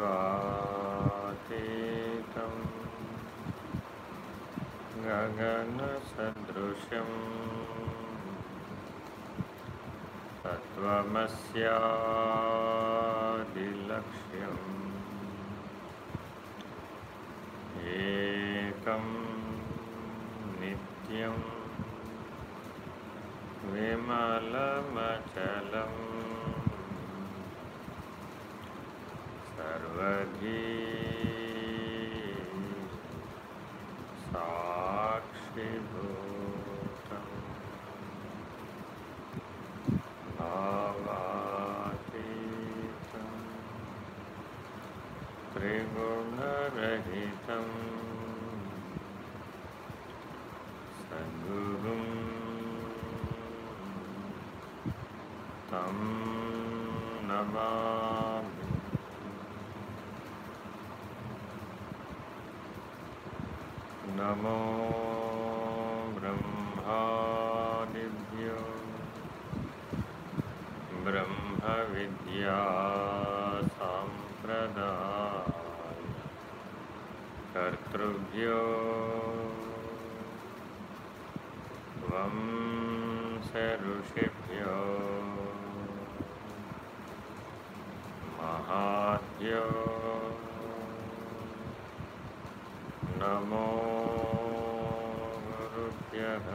द्वन्द्वातीतं गगनसदृशम् तत्त्वमस्यादिलक्ष्यम् एकं नित्यं विमलमचलम् बधी साक्षिभू वंशऋषिभ्यो महाभ्यो नमो गुरुभ्यः।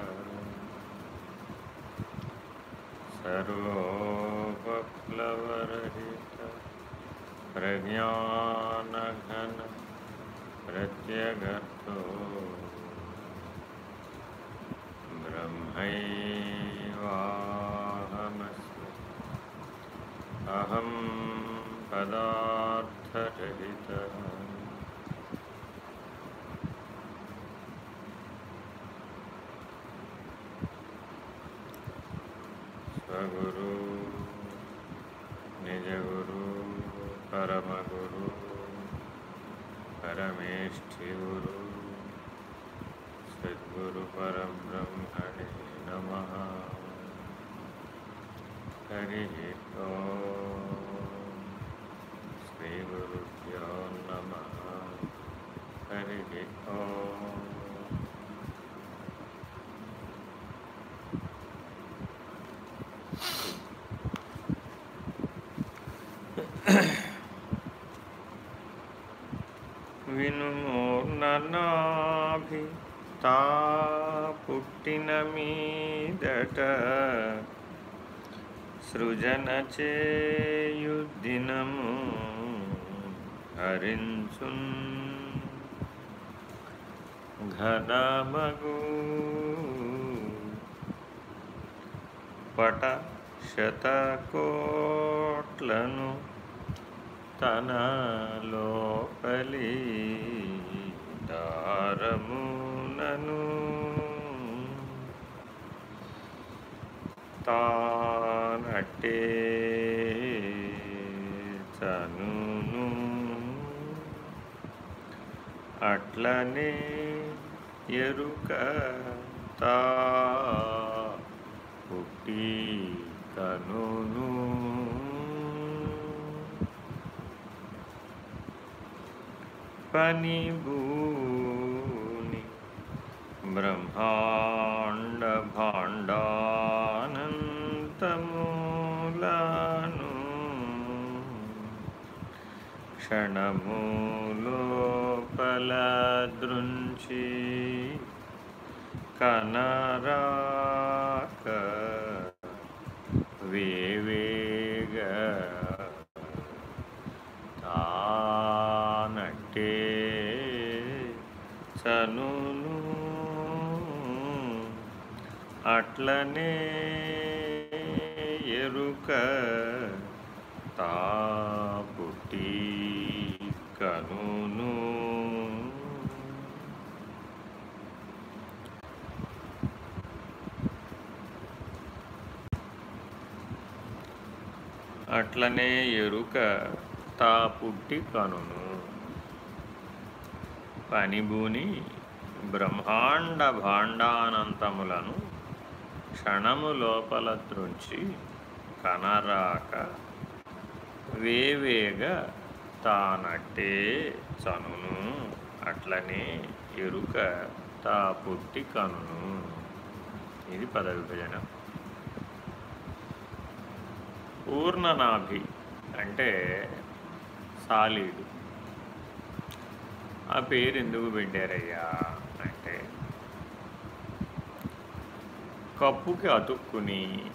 सर्वोपप्लवरहित प्रज्ञानघन పుట్టిన మీదట సృజన చేయుద్దినము హరించున్. ఘనమగు పట శతకోట్లను తన తానట్టే అట్లనే ఎరుక తా పుట్టి కనును. పని భూని బ్రహ్మాండ భాండా క్షణములోపల దృంచి కనరాక వేవేగ తానట్టే చనును అట్లనే ఎరుక తా పుట్టి కనును అట్లనే ఎరుక తా పుట్టి కనును. పనిభూని బ్రహ్మాండ భాండానంతములను క్షణము లోపల త్రుంచి కనరాక వేవేగ తానట్టే చనును. అట్లనే ఎరుక తా పుట్టి కనును. ఇది పదవిభజనం పూర్ణనాభి అంటే సాలీడు. ఆ పేరు ఎందుకు పెట్టారయ్యా అంటే కప్పుకి అతుక్కుని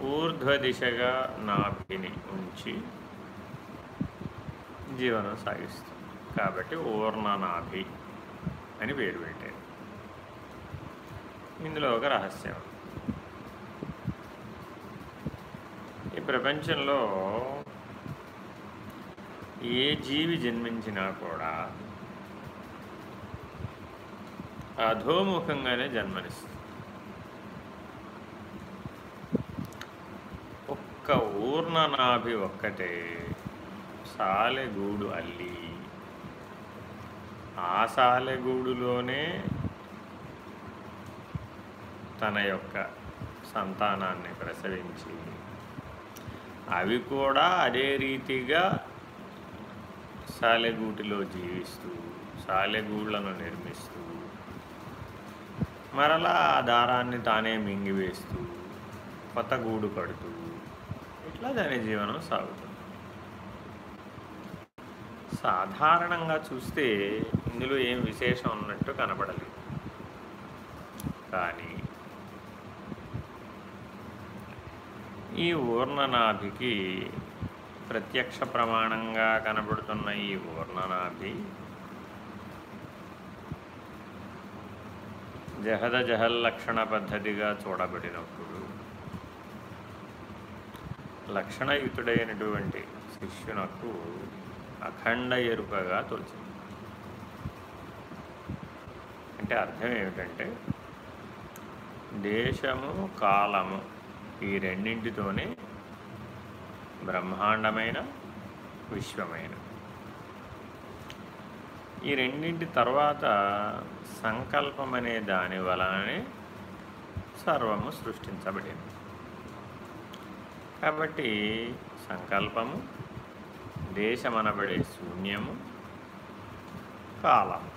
ఊర్ధ్వ దిశగా నాభిని ఉంచి జీవనం సాగిస్తుంది. కాబట్టి ఊర్ణనాభి అని పేరు పెట్టారు. ఇందులో ఒక రహస్యం ఈ ప్రపంచంలో ఏ జీవి జన్మించినా కూడా అధోముఖంగానే జన్మనిస్తుంది. ఒక్క ఊర్ణనాభి ఒక్కటే సాలెగూడు అల్లి ఆ సాలెగూడులోనే తన యొక్క సంతానాన్ని ప్రసవించి అవి కూడా అదే రీతిగా సాలెగూటిలో జీవిస్తూ సాలెగూళ్ళను నిర్మిస్తూ మరలా ఆ దారాన్ని తానే మింగివేస్తూ కొత్త గూడు కడుతూ ఇట్లా దాని జీవనం సాగుతుంది. సాధారణంగా చూస్తే ఇందులో ఏం విశేషం ఉన్నట్టు కనపడలేదు. కానీ ఈ ఊర్ణనాభికి ప్రత్యక్ష ప్రమాణంగా కనబడుతున్న ఈ ఊర్ణనాభి జహద జహల్లక్షణ పద్ధతిగా చూడబడినప్పుడు లక్షణయుతుడైనటువంటి శిష్యునకు అఖండ ఎరుకగా తోచింది. అంటే అర్థం ఏమిటంటే దేశము కాలము ఈ రెండింటితోనే బ్రహ్మాండమైన విశ్వమైన. ఈ రెండింటి తర్వాత సంకల్పం అనే దాని వలనే సర్వము సృష్టించబడింది. కాబట్టి సంకల్పము దేశమనబడే శూన్యము కాలం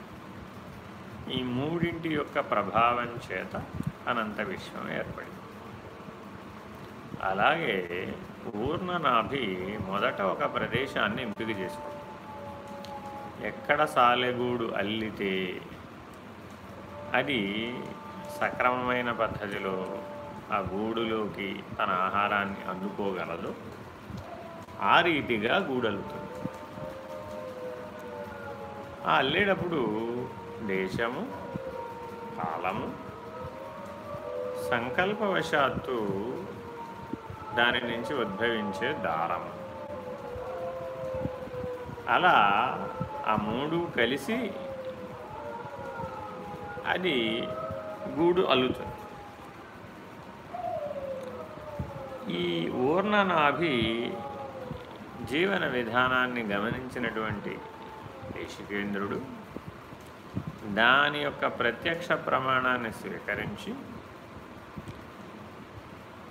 ఈ మూడింటి యొక్క ప్రభావం చేత అనంత విశ్వం ఏర్పడింది. అలాగే పూర్ణనాభి మొదట ఒక ప్రదేశాన్ని ఎంపిక చేసుకుంది. ఎక్కడ సాలెగూడు అల్లితే అది సక్రమమైన పద్ధతిలో ఆ గూడులోకి తన ఆహారాన్ని అందుకోగలదు. ఆ రీతిగా గూడలుతుంది. ఆ అల్లేటప్పుడు దేశము కాలము సంకల్పవశాత్తు దాని నుంచి ఉద్భవించే దారం. అలా ఆ మూడు కలిసి అది గూడు అల్లుతుంది. ఈ ఊర్ణనాభి జీవన విధానాన్ని గమనించినటువంటి దేశికేంద్రుడు దాని యొక్క ప్రత్యక్ష ప్రమాణాన్ని స్వీకరించి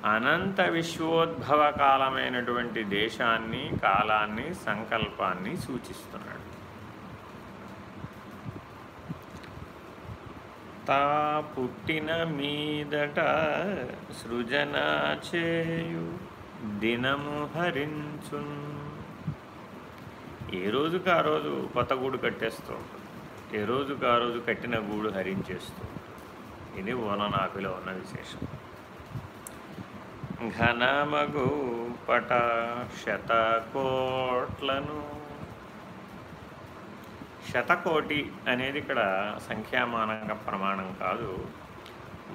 అనంత విశ్వోద్భవ కాలమైనటువంటి దేశాన్ని కాలాన్ని సంకల్పాన్ని సూచిస్తున్నాడు. తా పుట్టిన మీదట సృజన చేయు దినము హరించు ఏ రోజుకి ఆ రోజు కొత్త గూడు కట్టేస్తూ ఉంటుంది. ఏ రోజుకి ఆ రోజు కట్టిన గూడు హరించేస్తూ ఇది ఓననాభిలో ఉన్న విశేషం. ఘనమగు పట శతకోట్లను శతకోటి అనేది ఇక్కడ సంఖ్యామానంగా ప్రమాణం కాదు.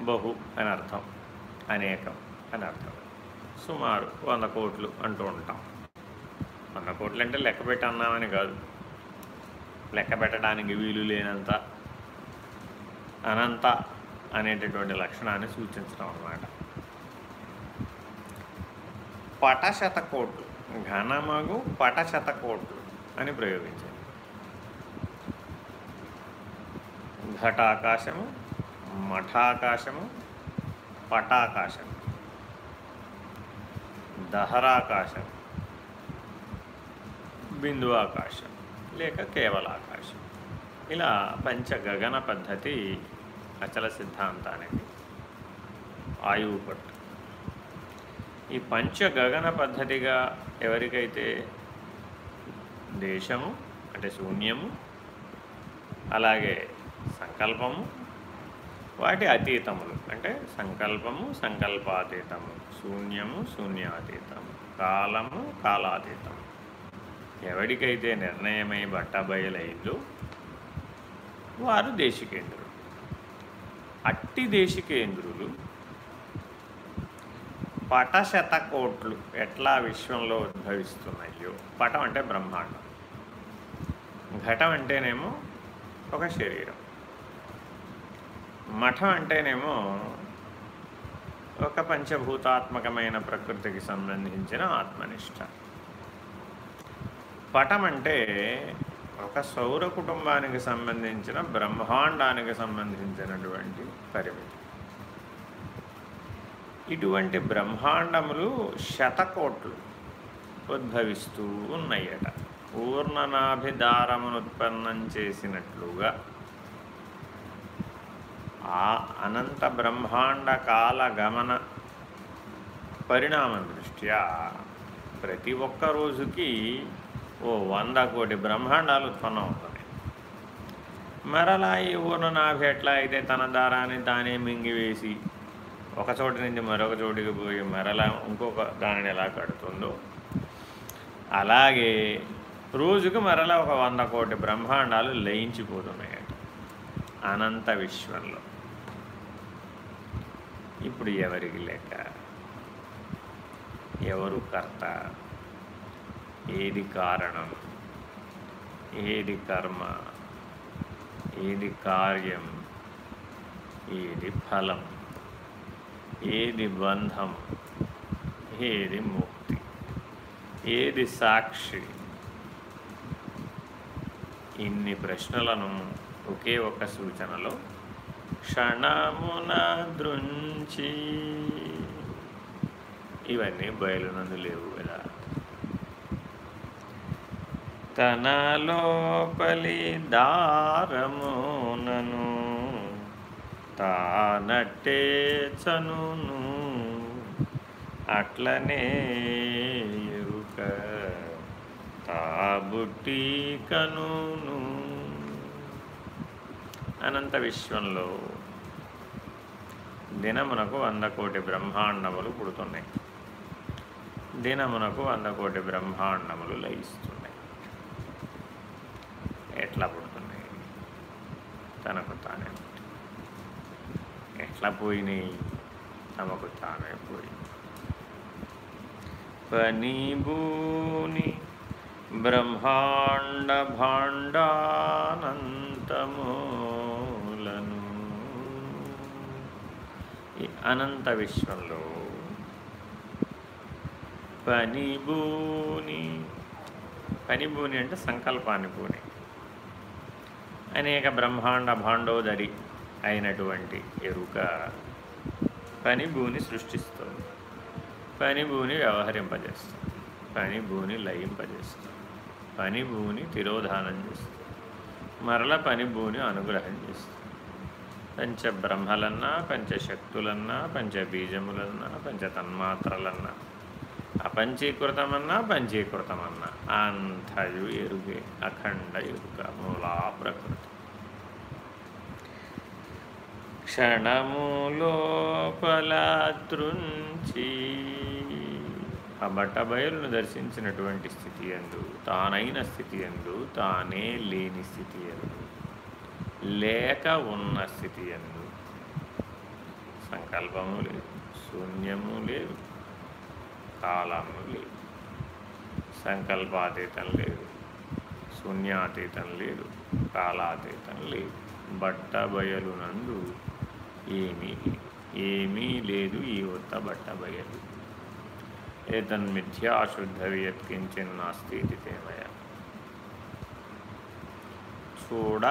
బహు అని అర్థం. అనేకం అని అర్థం. సుమారు వంద కోట్లు అంటూ ఉంటాం. వంద కోట్లు అంటే లెక్క పెట్టి అన్నామని కాదు. లెక్క పెట్టడానికి వీలు లేనంత అనంత అనేటటువంటి లక్షణాన్ని సూచించడం అన్నమాట. పటశతకోట్లు ఘనమగు పటశతకోట్లు అని ప్రయోగించారు. ఘటాకాశము మఠాకాశము పటాకాశం దహరాకాశం బిందువాకాశం లేక కేవలాకాశం ఇలా పంచగగన పద్ధతి అచల సిద్ధాంతానికి ఆయువు పట్టు. ఈ పంచగగన పద్ధతిగా ఎవరికైతే దేశము అంటే శూన్యము అలాగే సంకల్పము వాటి అతీతములు అంటే సంకల్పము సంకల్పాతీతము శూన్యము శూన్యాతీతము కాలము కాలాతీతము. ఎవరికైతే నిర్ణయమై బట్టబయలైందో వారు దేశికేంద్రులు. అట్టి దేశికేంద్రులు పటశత కోట్లు ఎట్లా విశ్వంలో ఉద్భవిస్తున్నాయో? పటం అంటే బ్రహ్మాండం. ఘటం అంటేనేమో ఒక శరీరం. మఠం అంటేనేమో ఒక పంచభూతాత్మకమైన ప్రకృతికి సంబంధించిన ఆత్మనిష్ట. పటం అంటే ఒక సౌర కుటుంబానికి సంబంధించిన బ్రహ్మాండానికి సంబంధించినటువంటి పరిమితి. ఇటువంటి బ్రహ్మాండములు శతకోట్లు ఉద్భవిస్తూ ఉన్నాయట. పూర్ణనాభిదారమును ఉత్పన్నం చేసినట్లుగా ఆ అనంత బ్రహ్మాండ కాల గమన పరిణామం దృష్ట్యా ప్రతి ఒక్క రోజుకి ఓ వంద కోటి బ్రహ్మాండాలు ఉత్పన్నం అవుతున్నాయి. మరలా ఈ ఊర్ణనాభి ఎట్లా అయితే తన దారాన్ని తానే మింగివేసి ఒక చోటు నుంచి మరొక చోటికి పోయి మరలా ఇంకొక దానిని ఎలా కడుతుందో. అలాగే రోజుకు మరలా ఒక వంద కోటి బ్రహ్మాండాలు లయించిపోతున్నాయట అనంత విశ్వంలో. ఇప్పుడు ఎవరికి లెక్క? ఎవరు కర్త? ఏది కారణం? ఏది కర్మ? ఏది కార్యం? ఏది ఫలం? ఏది బంధం ఏది ముక్తి ఏది సాక్షి? ఇన్ని ప్రశ్నలను ఒకే ఒక సూచనలో క్షణమున దృంచి ఇవన్నీ బయలునందు లేవు కదా. తన లోపలి దారమునను తానట్టే చనును అట్లనే ఎరుక తాబుట్టి కనును. అనంత విశ్వంలో దినమునకు వంద కోటి బ్రహ్మాండములు పుడుతున్నాయి. దినమునకు వంద కోటి బ్రహ్మాండములు లయిస్తున్నాయి. ఎట్లా పుడుతున్నాయి? తనకు తానే ఎట్లా పోయినాయి? తమకు తానే పోయి. పని భూని బ్రహ్మాండ భాండానంతమూలను. ఈ అనంత విశ్వంలో పనిభూని పనిభూని అంటే సంకల్పాన్ని భూని అనేక బ్రహ్మాండ భాండోదరి అయినటువంటి ఎరుక పని భూని సృష్టిస్తుంది. పని భూని వ్యవహరింపజేస్తుంది. పని భూని లయింపజేస్తుంది. పని భూని తిరోధానం చేస్తుంది. మరల పని భూని అనుగ్రహం చేస్తుంది. పంచబ్రహ్మలన్నా పంచశక్తులన్నా పంచబీజములన్నా పంచతన్మాత్రలన్నా అపంచీకృతమన్నా పంచీకృతమన్నా అంతయు ఎరుగే అఖండ ఎరుక మూలా ప్రకృతి క్షణము లోపల ఆ బట్టబయలును దర్శించినటువంటి స్థితి ఎందు తానైన స్థితి ఎందు తానే లేని స్థితి ఎందు లేక ఉన్న స్థితి ఎందు. సంకల్పము లేదు శూన్యము లేదు కాలము లేదు సంకల్పాతీతం లేదు శూన్యాతీతం లేదు కాలాతీతం లేదు. బట్ట బయలునందు ఏమీ ఏమీ లేదు ఈ ఉత్త బట్ట బయలు. ఏతన్మిథ్యాశుద్ధవి యత్కించిన్నాస్తి ఇది తేమయ. చూడ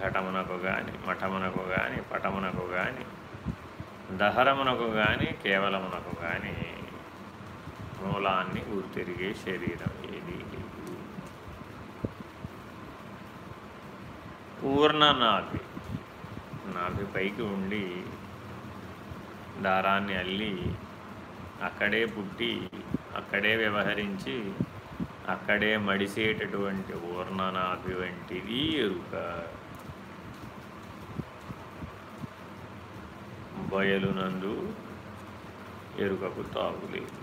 ఘటమునకు కానీ మఠమునకు కానీ పటమునకు కానీ దహరమునకు కానీ కేవలమునకు కానీ మూలాన్ని ఊరితిరిగే శరీరం ఏది? లేదు పూర్ణ నాభి పైకి ఉండి దారాన్ని అల్లి అక్కడే పుట్టి అక్కడే వ్యవహరించి అక్కడే మడిసేటటువంటి ఊర్ణనాభి వంటిది ఎరుక. బయలునందు ఎరుకకు తాగులేదు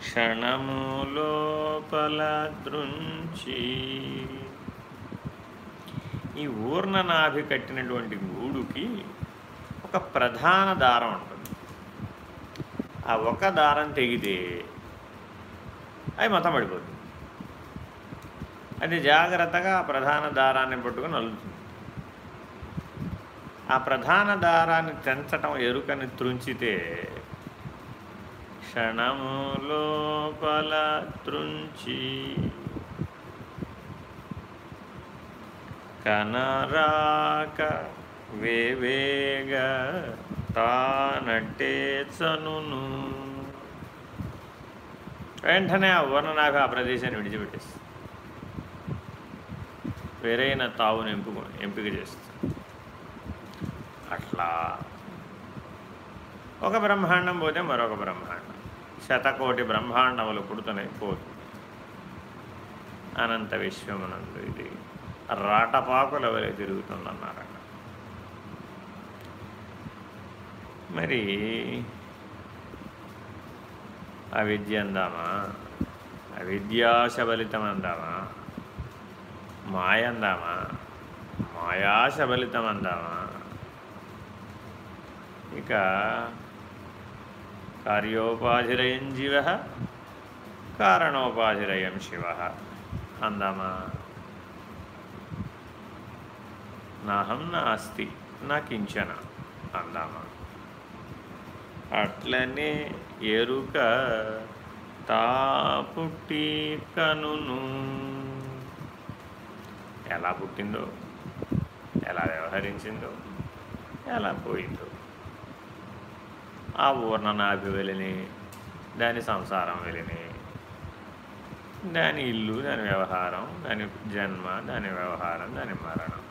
క్షణము లోపల దృంచి ఈ ఊర్ణనాభి కట్టినటువంటి గూడుకి ఒక ప్రధాన దారం ఉంటుంది. ఆ ఒక దారం తెగితే అది మతం పడిపోతుంది. అది జాగ్రత్తగా ఆ ప్రధాన దారాన్ని పట్టుకొని అల్లుతుంది ఆ ప్రధాన దారాన్ని తెంచటం ఎరుకని త్రుంచితే క్షణము లోపల త్రుంచి కనరాక వేవేగ తానట్టే చనును. వెంటనే ఆ వర్ణనాభి ఆ ప్రదేశాన్ని విడిచిపెట్టేస్తుంది వేరైన తావును ఎంపిక ఎంపిక చేస్తుంది. అట్లా ఒక బ్రహ్మాండం పోతే మరొక బ్రహ్మాండం. శతకోటి బ్రహ్మాండములు పుడుతున్నాయి పోతుంది అనంత విశ్వమునందు ఇది. రాటపాకుల వలె తిరుగుతుందన్నారట. మరి అవిద్య అందామా? అవిద్యాశబలితం అందామా మాయ అందామా? మాయాశబలితం అందామా ఇక కార్యోపాధిరయం జీవ కారణోపాధిరయం శివ అందామా? నాహం నాస్తి నా కించన అందామా. అట్లనే ఎరుక తా పుట్టి కనును. ఎలా పుట్టిందో ఎలా వ్యవహరించిందో ఎలా పోయిందో. ఆ ఊర్ణనాభి వెళ్ళిని దాని సంసారం వెళ్ళిని దాని ఇల్లు దాని వ్యవహారం దాని జన్మ దాని వ్యవహారం దాని మరణం.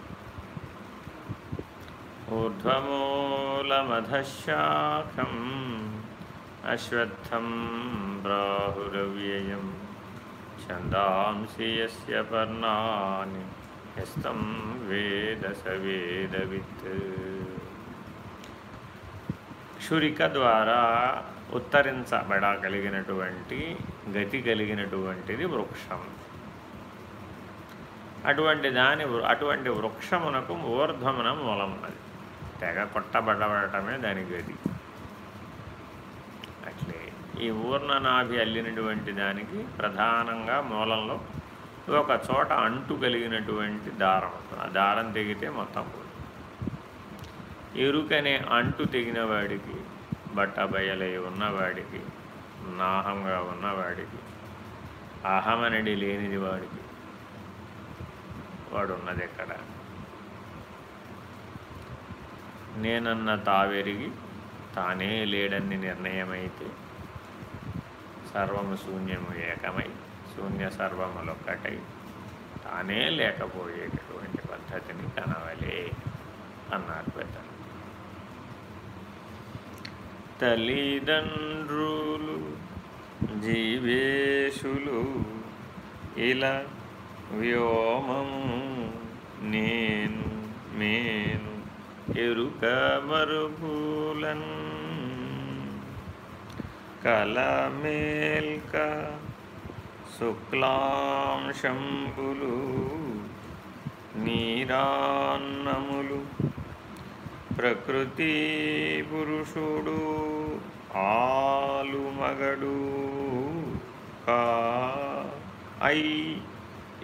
ఊర్ధ్వమూలమధశాఖం అశ్వత్థం బ్రాహురవ్యయం ఛందాంసి యస్య పర్ణాని హస్తం వేద స వేదవిత్ క్షురిక ద్వారా ఉత్తరించబడగలిగినటువంటి గతి కలిగినటువంటిది వృక్షం అటువంటి దాని అటువంటి వృక్షమునకు ఊర్ధ్వమున మూలమున్నది తెగ కొట్టబడబడటమే దాని గది అట్లే ఈ ఊర్ణనాభి అల్లినటువంటి దానికి ప్రధానంగా మూలంలో ఒక చోట అంటు కలిగినటువంటి దారం ఉంటుంది. ఆ దారం తెగితే మొత్తం పోతుంది ఎరుకనే అంటు తెగిన వాడికి బట్ట బయలై ఉన్నవాడికి నాహంగా ఉన్నవాడికి అహమనడి లేనిది వాడికి వాడున్నది ఎక్కడ? నేనన్న తావెరిగి తానే లేడని నిర్ణయమైతే సర్వము శూన్యము ఏకమై శూన్య సర్వములొక్కటై తానే లేకపోయేటటువంటి పద్ధతిని కనవలే అన్నారు పెద్దలు. తల్లిదండ్రులు జీవేశులు ఇలా వ్యోమము నేను మేను ఎరుక మరుగులన్ కలమేల్క శుక్లాంశంబులు నీరాన్నములు ప్రకృతి పురుషుడు ఆలుమగడు కా ఐ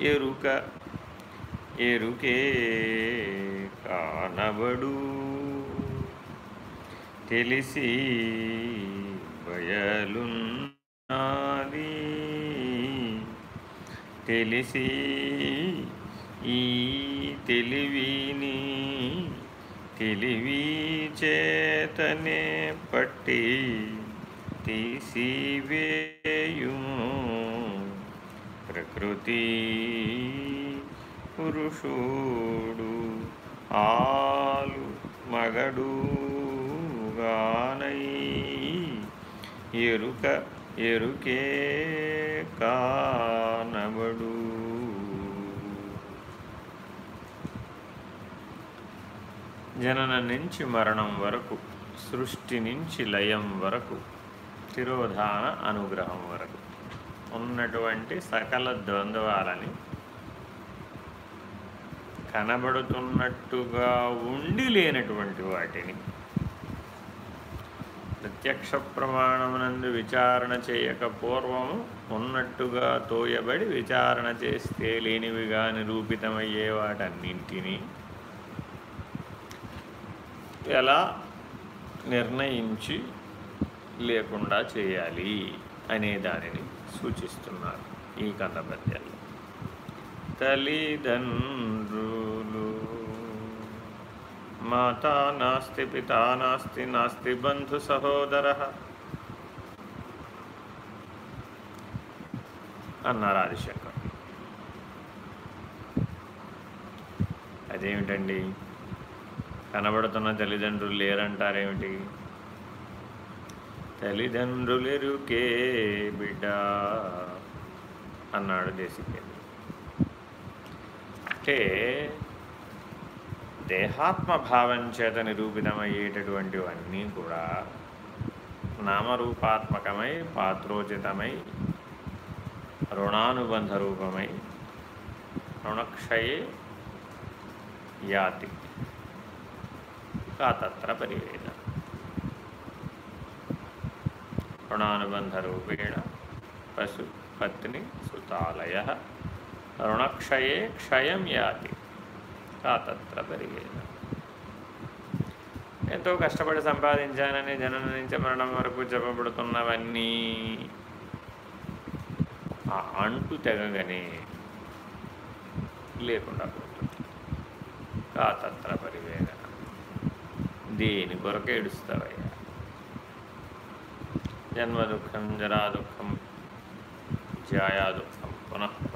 ఎరుక ఎరుకే కానబడు. తెలిసి బయలున్నది తెలిసి ఈ తెలివిని తెలివి చేతనే పట్టి తీసివేయు ప్రకృతి పురుషుడు ఆలు మగడుగానై ఎరుక ఎరుకే కానబడు. జనన నుంచి మరణం వరకు సృష్టి నుంచి లయం వరకు తిరోధాన అనుగ్రహం వరకు. ఉన్నటువంటి సకల ద్వంద్వాలని కనబడుతున్నట్టుగా ఉండి లేనటువంటి వాటిని ప్రత్యక్ష ప్రమాణమునందు విచారణ చేయక పూర్వము ఉన్నట్టుగా తోయబడి విచారణ చేస్తే లేనివిగా నిరూపితమయ్యే వాటన్నింటినీ ఎలా నిర్ణయించి లేకుండా చేయాలి అనే దానిని సూచిస్తున్నారు ఈ కందపద్యాలు తల్లిదండ్రులు. మాతా నాస్తి పితా నాస్తి నాస్తి బంధు సహోదర. అన్నారు ఆదిశంకర్. అదేమిటండి? కనబడుతున్న తల్లిదండ్రులు లేరంటారేమిటి? తల్లిదండ్రులెరుకే బిడ్డ అన్నాడు దేశికే. అంటే దేహాత్మభావం చేత నిరూపితమయ్యేటటువంటివన్నీ కూడా నామరూపాత్మకమై పాత్రోచితమై రుణానుబంధ రూపమై రుణక్షయే యాతి. కాతత్ర పరివేద. రుణానుబంధ రూపేణ పశు పత్ని సుతాలయ రుణక్షయే క్షయం యాతి. కాతత్ర పరివేద ఎంతో కష్టపడి సంపాదించానని జనన నుంచి మరణం వరకు చెప్పబడుతున్నవన్నీ ఆ అంటు తెగగానే లేకుండా పోతుంది. కాతత్ర పరివేదన దేని కొరకు ఏడుస్తావయ్యా? జన్మ దుఃఖం జరా దుఃఖం దుఃఖం పునః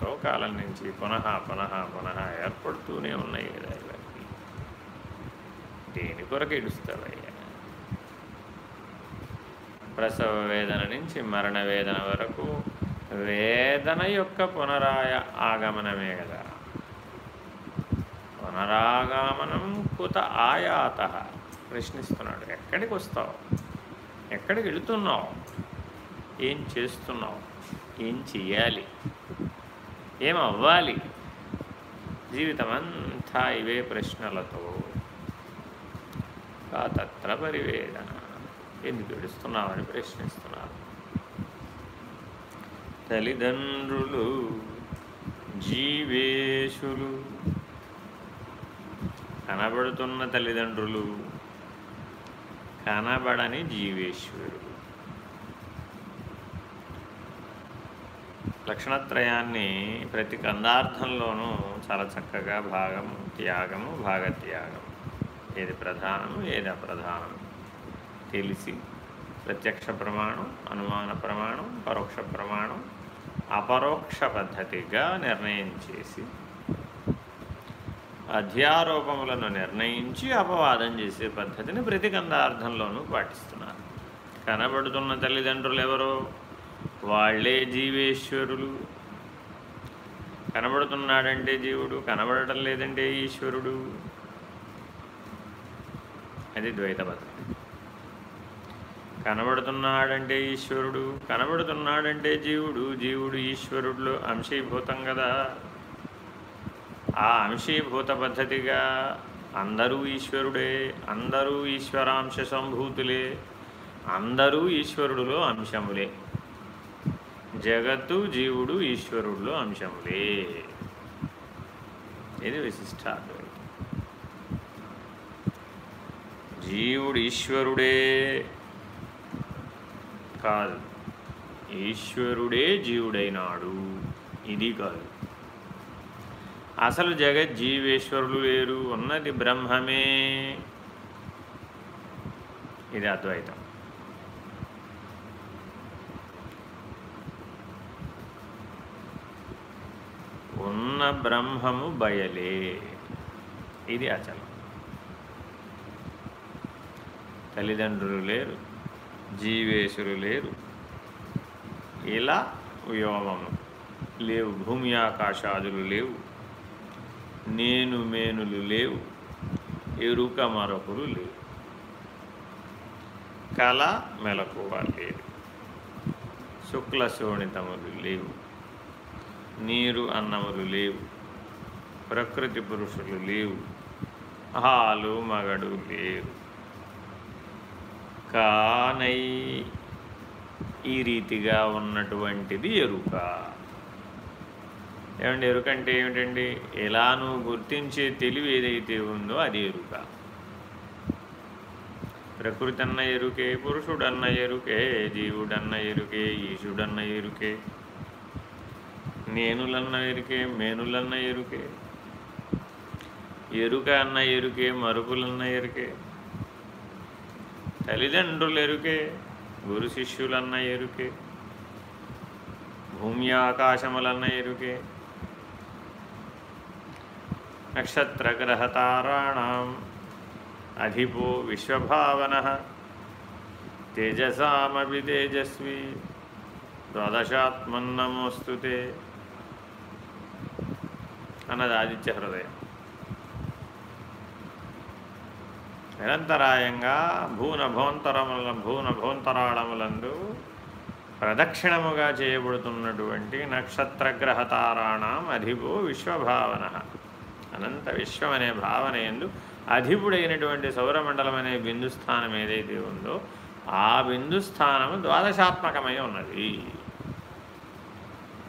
పునః ఎంతో కాలం నుంచి పునః పునః పునః ఏర్పడుతూనే ఉన్నాయి కదా ఇవన్నీ. దేని కొరకు ఇడుస్తావయ్యా ప్రసవ వేదన నుంచి మరణ వేదన వరకు వేదన యొక్క పునరాయ ఆగమనమే కదా. పునరాగమనం కుత ఆయాత. ప్రశ్నిస్తున్నాడు ఎక్కడికి వస్తావు? ఎక్కడికి వెళుతున్నావు? ఏం చేస్తున్నావు? ఏం చెయ్యాలి? ఏమవ్వాలి? జీవితం అంతా ఇవే ప్రశ్నలతో. కాతత్ర పరివేదన. ఎందుకు ఏడుస్తున్నామని ప్రశ్నిస్తున్నారు. తల్లిదండ్రులు జీవేశులు కనబడుతున్న తల్లిదండ్రులు కనబడని జీవేశ్వరుడు లక్షణత్రయాన్ని ప్రతి కందార్థంలోనూ చాలా చక్కగా భాగము త్యాగము భాగత్యాగం. ఏది ప్రధానము ఏది అప్రధానము? తెలిసి. ప్రత్యక్ష ప్రమాణం అనుమాన ప్రమాణం పరోక్ష ప్రమాణం అపరోక్ష పద్ధతిగా నిర్ణయం చేసి అధ్యారోపములను నిర్ణయించి అపవాదం చేసే పద్ధతిని ప్రతి కందార్థంలోనూ పాటిస్తున్నారు. కనబడుతున్న తల్లిదండ్రులు ఎవరో వాళ్ళే జీవేశ్వరులు. కనబడుతున్నాడంటే జీవుడు కనబడటం లేదంటే ఈశ్వరుడు. అది ద్వైత కనబడుతున్నాడంటే ఈశ్వరుడు కనబడుతున్నాడంటే జీవుడు. జీవుడు ఈశ్వరుడులో అంశీభూతం కదా. ఆ అంశీభూత పద్ధతిగా అందరూ ఈశ్వరుడే అందరూ ఈశ్వరాంశ సంభూతులే అందరూ ఈశ్వరుడులో అంశములే. జగత్తు జీవుడు ఈశ్వరుడులో అంశములే. ఇది విశిష్టాద్వైతం జీవుడు ఈశ్వరుడే. కాదు ఈశ్వరుడే జీవుడైనాడు. ఇది కాదు. అసలు జగజ్జీవేశ్వరులు లేరు ఉన్నది బ్రహ్మమే. ఇది అద్వైతం. ఉన్న బ్రహ్మము బయలే. ఇది అచలం తల్లిదండ్రులు లేరు జీవేశులు లేరు. ఇలా వ్యోమము లేవు భూమి ఆకాశాదులు లేవు. నేను మేనులు లేవు. ఎరుక మరొకరు లేవు కళ మెలకువ లేదు. శుక్ల శోణితములు లేవు. నీరు అన్నములు లేవు. ప్రకృతి పురుషులు లేవు. హాలు మగడు లేరు. కానై ఈ రీతిగా ఉన్నటువంటిది ఎరుక. ఏమండి ఎరుక అంటే ఏమిటండి? ఎలా నువ్వు గుర్తించే తెలివి ఏదైతే ఉందో అది ఎరుక. ప్రకృతి అన్న ఎరుకే పురుషుడన్న ఎరుకే జీవుడన్న ఎరుకే ఈశుడన్న ఎరుకే. నేనులన్న ఎరుకే మేనులన్న ఎరుకే. ఎరుక అన్న ఎరుకే మరుపులన్న ఎరుకే. తల్లిదండ్రులు ఎరుకే గురు శిష్యులన్న ఎరుకే. భూమి ఆకాశములన్న ఎరుకే. నక్షత్రగ్రహతారాణం అధిపో విశ్వభావన. తేజసామపి తేజస్వి ద్వాదశాత్మన్నమోస్తు అన్నది ఆదిత్య హృదయం. నిరంతరాయంగా భూనభోంతరముల భూనభోంతరాళములందు ప్రదక్షిణముగా చేయబడుతున్నటువంటి నక్షత్రగ్రహ తారాణం అధిపో విశ్వభావన. అనంత విశ్వం అనే భావన ఎందు అధిపుడైనటువంటి సౌరమండలం అనే బిందుస్థానం ఏదైతే ఉందో ఆ బిందుస్థానము ద్వాదశాత్మకమై ఉన్నది.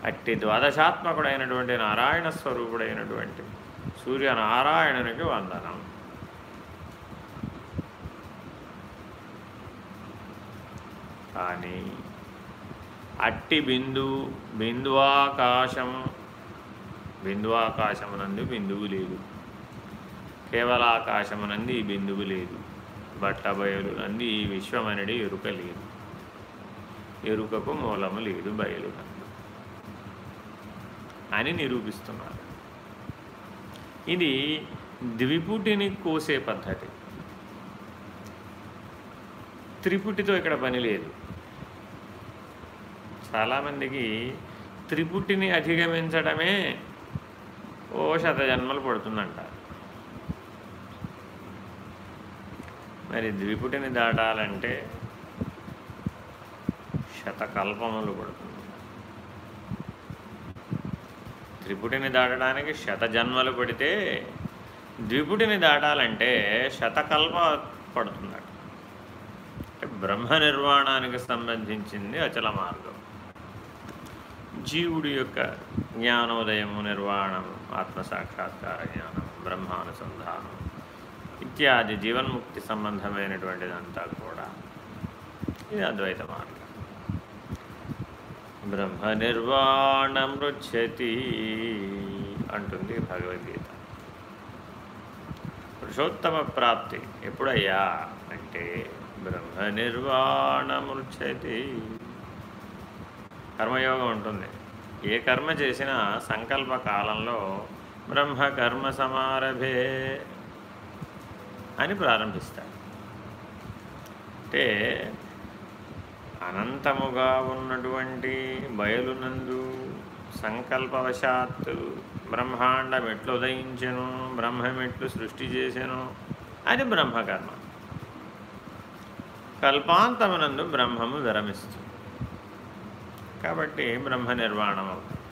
అట్టి ద్వాదశాత్మకుడైనటువంటి నారాయణ స్వరూపుడైనటువంటి సూర్యనారాయణునికి వందనం. కానీ అట్టి బిందు బిందువాకాశము బిందువాకాశమునందు బిందువు లేదు. కేవల ఆకాశమునంది ఈ బిందువు లేదు. బట్టబయలు నంది ఈ విశ్వమనడి ఎరుక లేదు. ఎరుకకు మూలము లేదు బయలు అని నిరూపిస్తున్నారు. ఇది ద్విపుటిని కోసే పద్ధతి. త్రిపుటితో ఇక్కడ పని లేదు. చాలామందికి త్రిపుటిని అధిగమించడమే ఓ శత జన్మలు పడుతుందంట. మరి ద్విపుటిని దాటాలంటే శతకల్పములు పడుతుంది. త్రిపుటిని దాటడానికి శత జన్మలు పడితే ద్విపుటిని దాటాలంటే శతకల్ప పడుతుందట. అంటే బ్రహ్మ నిర్వాణానికి సంబంధించింది అచల మార్గం. జీవుడి యొక్క జ్ఞానోదయము నిర్వాణము ఆత్మసాక్షాత్కార జ్ఞానం బ్రహ్మానుసంధానం ఇత్యాది జీవన్ముక్తి సంబంధమైనటువంటిదంతా కూడా ఇది అద్వైత మార్గం. బ్రహ్మ నిర్వాణమృచ్చతి అంటుంది భగవద్గీత. పురుషోత్తమ ప్రాప్తి ఎప్పుడయ్యా అంటే బ్రహ్మ నిర్వాణమృచ్చతి కర్మయోగం ఉంటుంది. ఏ కర్మ చేసినా సంకల్ప కాలంలో బ్రహ్మ కర్మ సమారభే అని ప్రారంభిస్తాడు అంటే అనంతముగా ఉన్నటువంటి బయలునందు సంకల్పవశాత్తు బ్రహ్మాండం ఎట్లు ఉదయించెను బ్రహ్మమెట్లు సృష్టి చేసెను అది బ్రహ్మకర్మ. కల్పాంతమునందు బ్రహ్మము విరమిస్తుంది కాబట్టి బ్రహ్మ నిర్వాణం అవుతుంది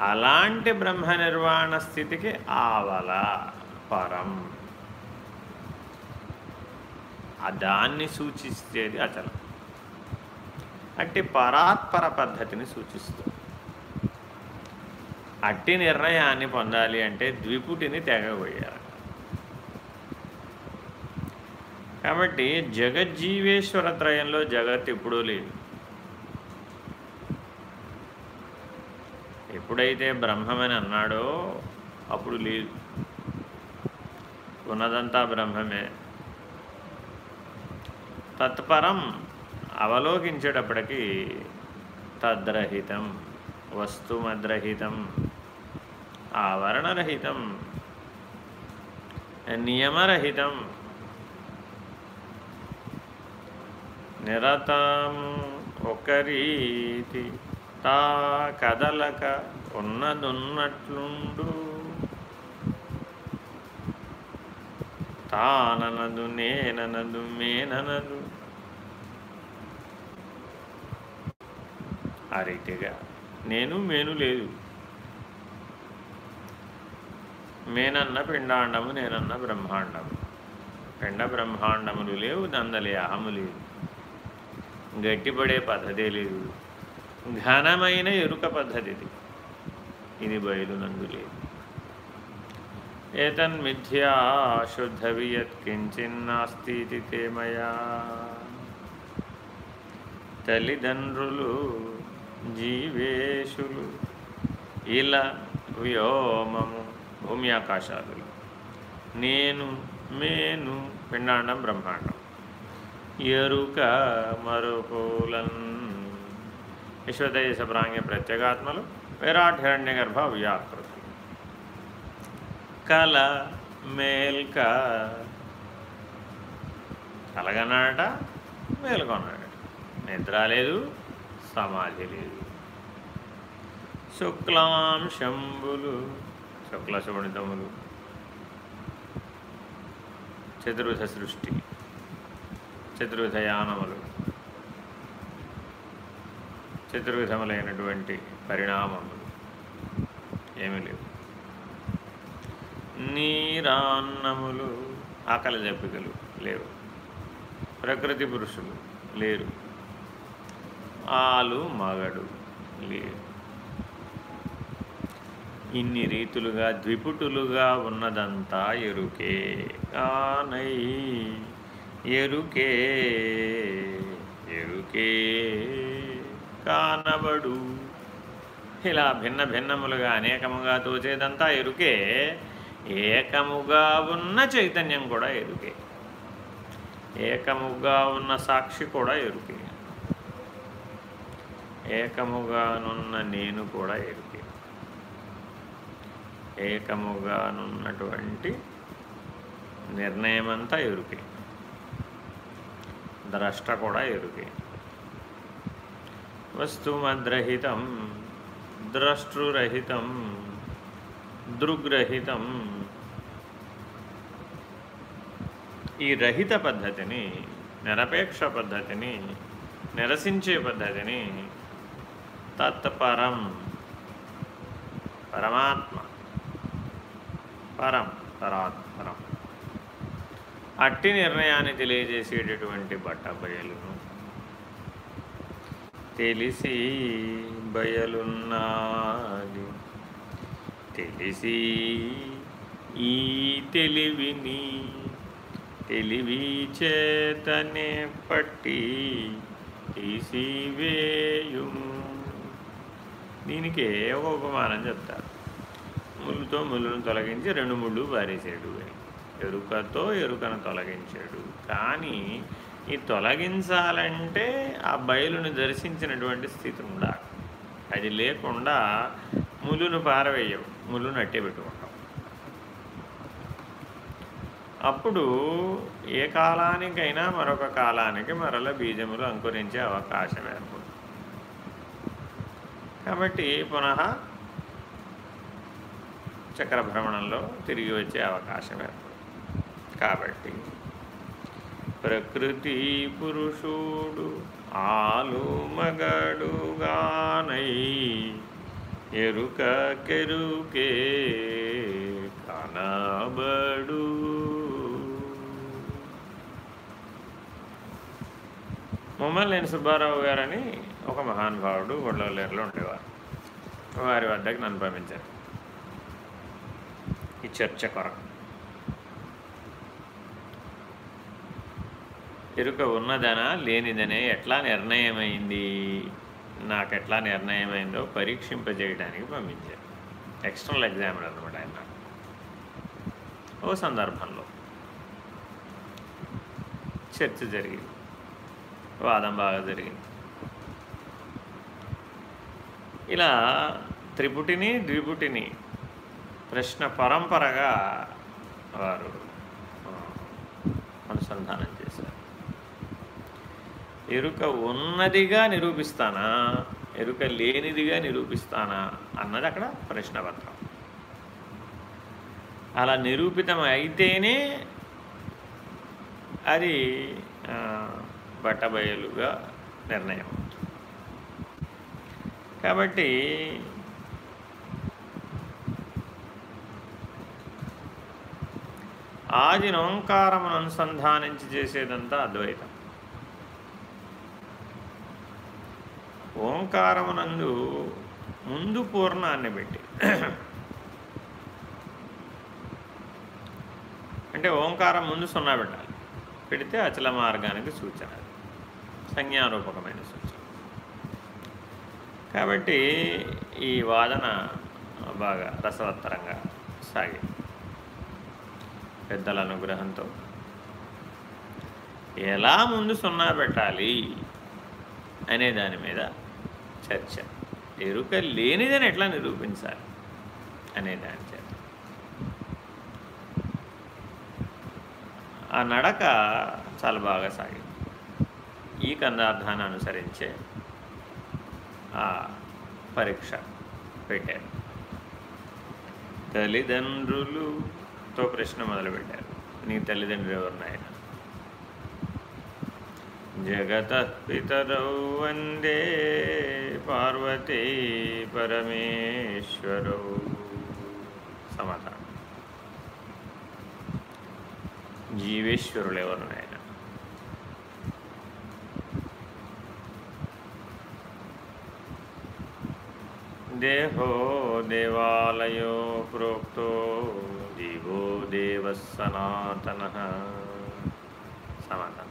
అలాంటి బ్రహ్మ నిర్వాణ స్థితికి ఆవల పరం. దాన్ని సూచిస్తేది అచలం. అట్టి పరాత్పర పద్ధతిని సూచిస్తుంది. అట్టి నిర్ణయాన్ని పొందాలి అంటే ద్విపుటిని తెగబోయారు కాబట్టి జగజ్జీవేశ్వర త్రయంలో జగత్ ఎప్పుడూ లేదు ఎప్పుడైతే బ్రహ్మమని అన్నాడో అప్పుడు లేదు ఉన్నదంతా బ్రహ్మమే. తత్పరం అవలోకించేటప్పటికీ తద్రహితం వస్తుమద్రహితం ఆవరణరహితం నియమరహితం నిరతం ఒకరీతి తా కదలక ఉన్నదున్నట్లుండు. తాననదు నేననదు మేననదు. ఆ రీతిగా నేను మేను లేదు. మేనన్న పిండాండము నేనన్న బ్రహ్మాండము. పిండ బ్రహ్మాండములు లేవు నందలే అహము లేదు. గట్టిపడే పద్ధతే లేదు. ఘనమైన ఎరుక పద్ధతిది. ఇది బయలునందు లేదు. ఏతన్మిథ్యా శుద్ధవి యత్కించిన్నాస్తి తేమయా తల్లిదండ్రులు జీవేశులు ఇలా వ్యోమము భూమి ఆకాశాలు నేను మేను పిండాండం బ్రహ్మాండం ఎరుక మరుపులన్ విశ్వదేశ ప్రాంగ్య ప్రత్యేగాత్మలు విరాట్ హిరణ్య గర్భ వ్యాకృతులు కల మేల్క కలగన్నాడట మేల్కొన్నాడట నిద్ర లేదు సమాధి లేదు. శుక్లాంశంబులు శుక్ల శుభణితములు చతుర్విధ సృష్టి చతుర్విధ యానములు చతుర్విధములైనటువంటి పరిణామములు. ఏమీ లేవు. నీరాన్నములు. ఆకలి జపికలు లేవు. ప్రకృతి పురుషులు లేరు. ఆలు మగడు లేరు. ఇన్ని రీతులుగా ద్విపుటులుగా ఉన్నదంతా ఎరుకే. కానై ఎరుకే. ఎరుకే కానబడు. ఇలా భిన్న భిన్నములుగా అనేకముగా తోచేదంతా ఎరుకే. ఏకముగా ఉన్న చైతన్యం కూడా ఎరుకే. ఏకముగా ఉన్న సాక్షి కూడా ఎరుకే. ఏకముగానున్న నేను కూడా ఎరుకే. ఏకముగానున్నటువంటి నిర్ణయమంతా ఎరుకే. ద్రష్ట కూడా ఎరుకే. వస్తుమద్రహితం ద్రష్టృరహితం దృగ్రహితం ఈ రహిత పద్ధతిని నిరపేక్ష పద్ధతిని నిరసించే పద్ధతిని తత్పరం పరమాత్మ పరం పరాత్పరం. అట్టి నిర్ణయాన్ని తెలియజేసేటటువంటి బట్ట బయలును తెలిసి బయలున్నాది తెలిసి ఈ తెలివిని తెలివి చేతనే పట్టి తీసివేయుము. దీనికి ఒక ఉపమానం చెప్తారు ముళ్ళుతో ముళ్ళును తొలగించి రెండు ముళ్ళు పారేసాడు ఎరుకతో ఎరుకను తొలగించాడు. కానీ ఈ తొలగించాలంటే ఆ బయలును దర్శించినటువంటి స్థితి ఉండాలి. అది లేకుండా ములును పారవేయవు. ములును అట్టే పెట్టుకుంటాం. అప్పుడు ఏ కాలానికైనా మరొక కాలానికి మరల బీజములు అంకురించే అవకాశం ఏర్పడుతుంది కాబట్టి పునః చక్రభ్రమణంలో తిరిగి వచ్చే అవకాశం ఏర్పడుతుంది కాబట్టి ప్రకృతి పురుషుడు ఆలు మగడుగానై ఎరుక కెరుకే కనబడు ముమ్మలేని సుబ్బారావు గారని ఒక మహానుభావుడు గొడవలేరులో ఉండేవారు. వారి వద్దకు నన్ను పంపించారు. ఈ చర్చ కొరకు. ఎరుక ఉన్నదనా లేనిదనే ఎట్లా నిర్ణయమైంది? నాకు ఎట్లా నిర్ణయమైందో పరీక్షింపజేయడానికి పంపించారు. ఎక్స్టర్నల్ ఎగ్జామినర్ అనమాట ఆయన ఓ సందర్భంలో చర్చ జరిగింది. వాదం బాగా జరిగింది. ఇలా త్రిపుటిని ద్విపుటిని ప్రశ్న పరంపరగా వారు అనుసంధానం చేశారు. ఎరుక ఉన్నదిగా నిరూపిస్తానా? ఎరుక లేనిదిగా నిరూపిస్తానా? అన్నది అక్కడ ప్రశ్నపత్రం. అలా నిరూపితం అయితేనే అది బట్టబయలుగా నిర్ణయం. కాబట్టి ఆదిన ఓంకారమును అనుసంధానించి చేసేదంతా అద్వైతం. ఓంకారమునందు ముందు పూర్ణాన్ని పెట్టి. అంటే ఓంకారం ముందు సున్నా పెట్టాలి. పెడితే అచల మార్గానికి సూచన సంజ్ఞారూపకమైన సూచన. కాబట్టి ఈ వాదన బాగా రసవత్తరంగా సాగింది పెద్దల అనుగ్రహంతో ఎలా ముందు సున్నా పెట్టాలి అనే దాని మీద చర్చ. ఎరుక లేనిదని ఎట్లా నిరూపించాలి అనే దాని చర్చ. ఆ నడక చాలా బాగా సాగింది. ఈ కందార్థాన్ని అనుసరించే ఆ పరీక్ష పెట్టారు. తల్లిదండ్రులుతో ప్రశ్న మొదలుపెట్టారు. నీ తల్లిదండ్రులు ఎవరినాయన జగత పితరౌ వందే పార్వతీ పరమేశ్వరౌ. సమాధానం. జీవేశ్వరులు ఎవరున్నాయి దేహో దేవాలయో ప్రోక్తో జీవో దేవ సనాతన సమాధానం.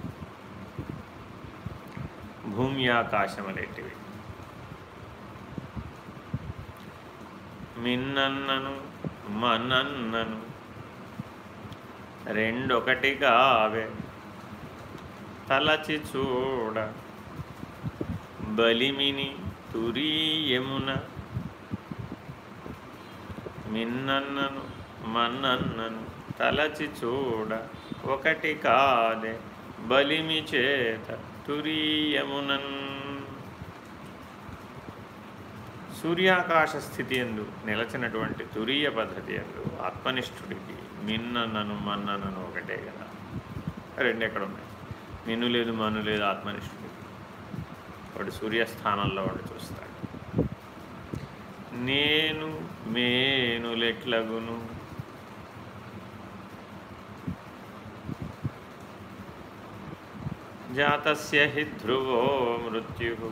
భూమి ఆకాశములేటివి మిన్నన్నను మనన్నను రెండొకటిగావే. తలచి చూడ బలిమిని తురీయమున మిన్నన్నను మన్నన్నను తలచి చూడ ఒకటి కాదే బలిమి చేత తురీయమునన్. సూర్యాకాశ స్థితి ఎందు నిలచినటువంటి తురీయ పద్ధతి ఎందు ఆత్మనిష్ఠుడికి మిన్ననను మన్ననను ఒకటే కదా. రెండు ఎక్కడ ఉన్నాయి? మిన్ను లేదు మన్ను లేదు ఆత్మనిష్ఠుడికి. వాడు సూర్యస్థానంలో వాడు చూస్తాడు. నేను మేనులెట్లగును జాతస్య హి ధ్రువో మృత్యు.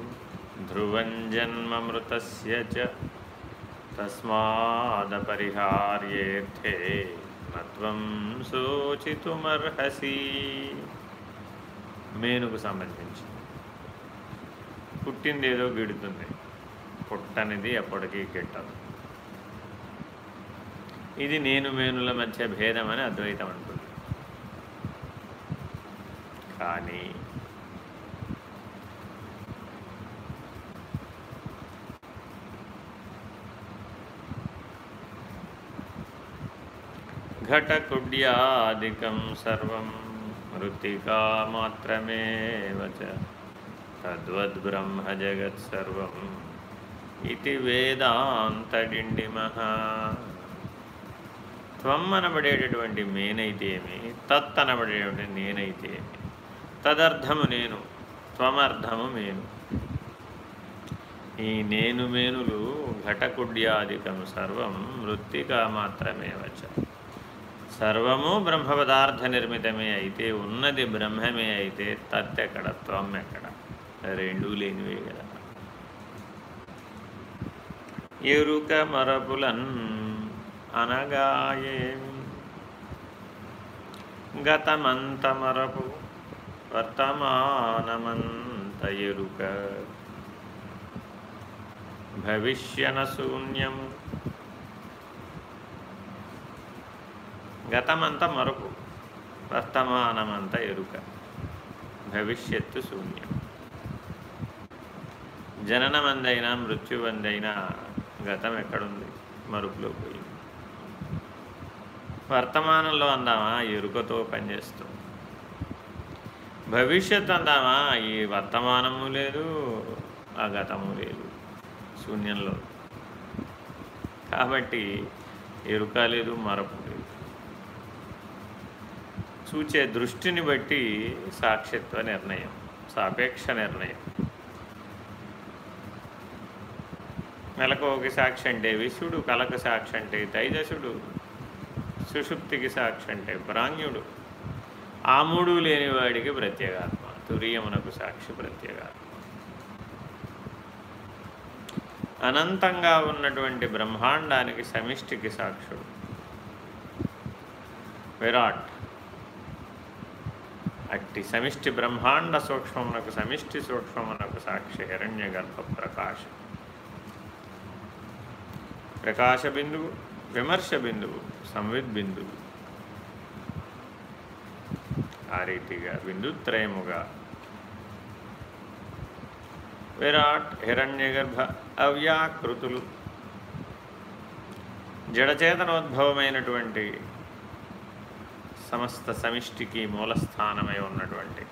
ధ్రువం జన్మమృతస్య చ. తస్మాదపరిహార్యేర్థే మత్వం సూచితుమర్హసి మేనుకు సంబంధించి. పుట్టిందేదో గిడుతుంది పుట్టనిది ఎప్పటికీ గిట్టదు. ఇది నేను మేనుల మధ్య భేదమని అద్వైతం అంటుంది కానీ ఘటకుడ్యాదికం సర్వం మృతికా మాత్రమే తద్వద్బ్రహ్మ జగత్సర్వం ఇది వేదాంతడిండిమ త్వం అనబడేటటువంటి మేనైతేమి తత్ అనబడేటువంటి నేనైతేమి తదర్థము నేను త్వమర్థము మేను. ఈ నేను మేనులు ఘటకుడ్యాదికం సర్వం మృత్తికా మాత్రమే వచ్చ సర్వము బ్రహ్మ పదార్థ నిర్మితమే అయితే ఉన్నది బ్రహ్మమే అయితే తత్తెక్కడ త్వం ఎక్కడ రెండూ లేనివే కదా. ఎరుక మరపులన్ అనగాయేమి గతమంత మరపు వర్తమానమంత ఎరుక. భవిష్యన శూన్యం గతమంత మరపు వర్తమానమంత ఎరుక. భవిష్యత్తు శూన్యం జననమందైనా మృత్యువందైనా గతం ఎక్కడుంది? మరుపులో పోయింది వర్తమానంలో అందామా? ఎరుకతో పనిచేస్తుంది భవిష్యత్ అందామా? ఈ వర్తమానము లేదు ఆ గతము లేదు. శూన్యంలో. కాబట్టి ఎరుక లేదు మరపు లేదు. చూచే దృష్టిని బట్టి సాక్షిత్వ నిర్ణయం సాపేక్ష నిర్ణయం. మెలకువకి సాక్షి అంటే విశ్వడు కలకు సాక్షి అంటే తైజసుడు సుషుప్తికి సాక్షి అంటే ప్రాంగ్యుడు ఆ మూడు లేనివాడికి ప్రత్యేగాత్మ తురియమునకు సాక్షి ప్రత్యేగాత్మ. అనంతంగా ఉన్నటువంటి బ్రహ్మాండానికి సమిష్టికి సాక్షుడు. విరాట్. అట్టి సమిష్టి బ్రహ్మాండ సూక్ష్మమునకు సమిష్టి సూక్ష్మమునకు సాక్షి హిరణ్య గర్భ ప్రకాశం ప్రకాశ బిందువు విమర్శ బిందువు సంవిద్ బిందువు ఆ రీతిగా బిందుత్రయముగా విరాట్ హిరణ్యగర్భ అవ్యాకృతులు. జడచేతనోద్భవమైనటువంటి సమస్త సమిష్టికి మూలస్థానమై ఉన్నటువంటి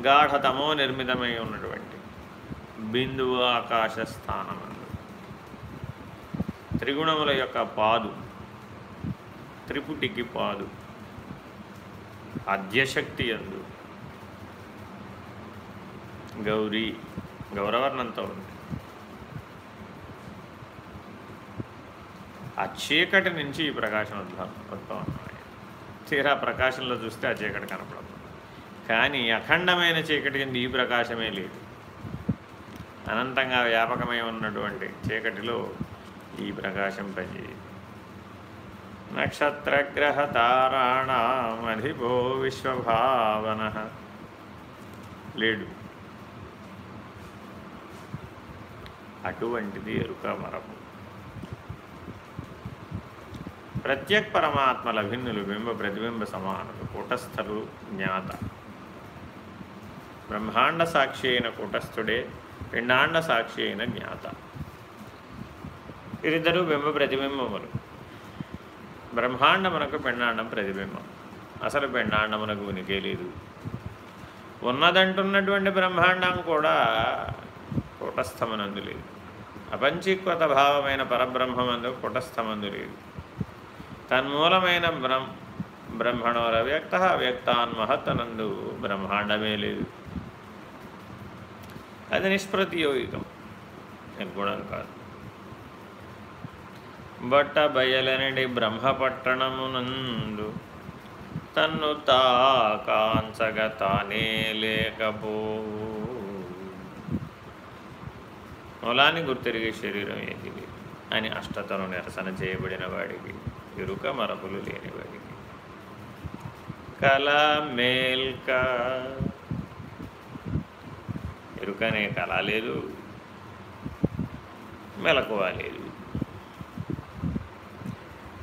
గాఢతమో నిర్మితమై ఉన్నటువంటి బిందువు ఆకాశ స్థానము త్రిగుణముల యొక్క పాదు త్రిపుటికి పాదు అద్యశక్తి అందు గౌరీ గౌరవర్ణంతో ఉంది. ఆ చీకటి నుంచి ఈ ప్రకాశం ఉద్భవం ఉద్భవం తీరా ప్రకాశంలో చూస్తే ఆ చీకటి కనపడదు. కానీ అఖండమైన చీకటి కింద ఈ ప్రకాశమే లేదు. అనంతంగా వ్యాపకమై ఉన్నటువంటి చీకటిలో ప్రకాశం పనిచేయదు నక్షత్రగ్రహతారాణమధిపో విశ్వభావన. లేడు. అటువంటిది ఎరుక మరపు. ప్రత్యేక్ పరమాత్మల భిన్నులు బింబ ప్రతిబింబ సమానులు కూటస్థలు జ్ఞాత. బ్రహ్మాండ సాక్షి అయిన కూటస్థుడే పిండాండ సాక్షి అయిన జ్ఞాత. వీరిద్దరూ బింబ ప్రతిబింబములు. బ్రహ్మాండమునకు పెండాండం ప్రతిబింబం. అసలు పెండాండమునకు ఉనికే లేదు. ఉన్నదంటున్నటువంటి బ్రహ్మాండం కూడా కూటస్థమనందు లేదు. అపంచీకృత భావమైన పరబ్రహ్మమందు కూటస్థమందు లేదు. తన్మూలమైన బ్రహ్మ బ్రహ్మణోర వ్యక్త వ్యక్తాన్మహత్తనందు బ్రహ్మాండమే లేదు. అది నిష్ప్రతియోగితం. నేను కూడా కాదు. బట్ట బయలనడి బ్రహ్మపట్టణమునందు తన్ను తాకాంచగ తానే లేకపో మూలాన్ని గుర్తిరిగే శరీరం ఏది? అని అష్టతను నిరసన చేయబడిన వాడికి ఎరుక మరపులు లేనివాడికి కళ మేల్క ఎరుకనే కళ లేదు మెలకువ లేదు.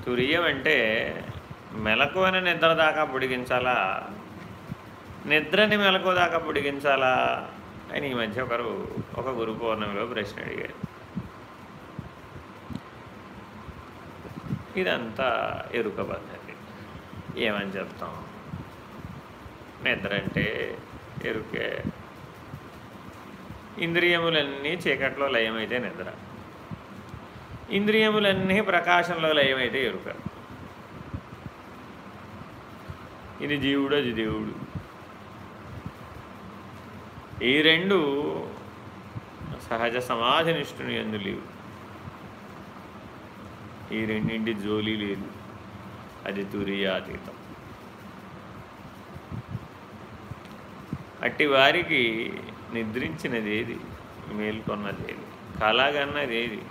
తురియం అంటే మెలకువని నిద్ర దాకా పొడిగించాలా? నిద్రని మెలకువ దాకా పొడిగించాలా? అని ఈ మధ్య ఒకరు ఒక గురు పౌర్ణమిలో ప్రశ్న అడిగారు. ఇదంతా ఎరుక పద్ధతి. ఏమని చెప్తాం? నిద్ర అంటే ఎరుకే. ఇంద్రియములన్నీ చీకట్లో లయమైతే నిద్ర. ఇంద్రియములన్నీ ప్రకాశంలో లయమైతే ఎరుక ఇది జీవుడు అది దేవుడు. ఈ రెండు సహజ సమాధినిష్ఠుని ఎందు లేవు. ఈ రెండింటి జోలి లేదు. అది తురియాతీతం. అట్టి వారికి నిద్రించినది ఏది మేల్కొన్నది ఏది ఏది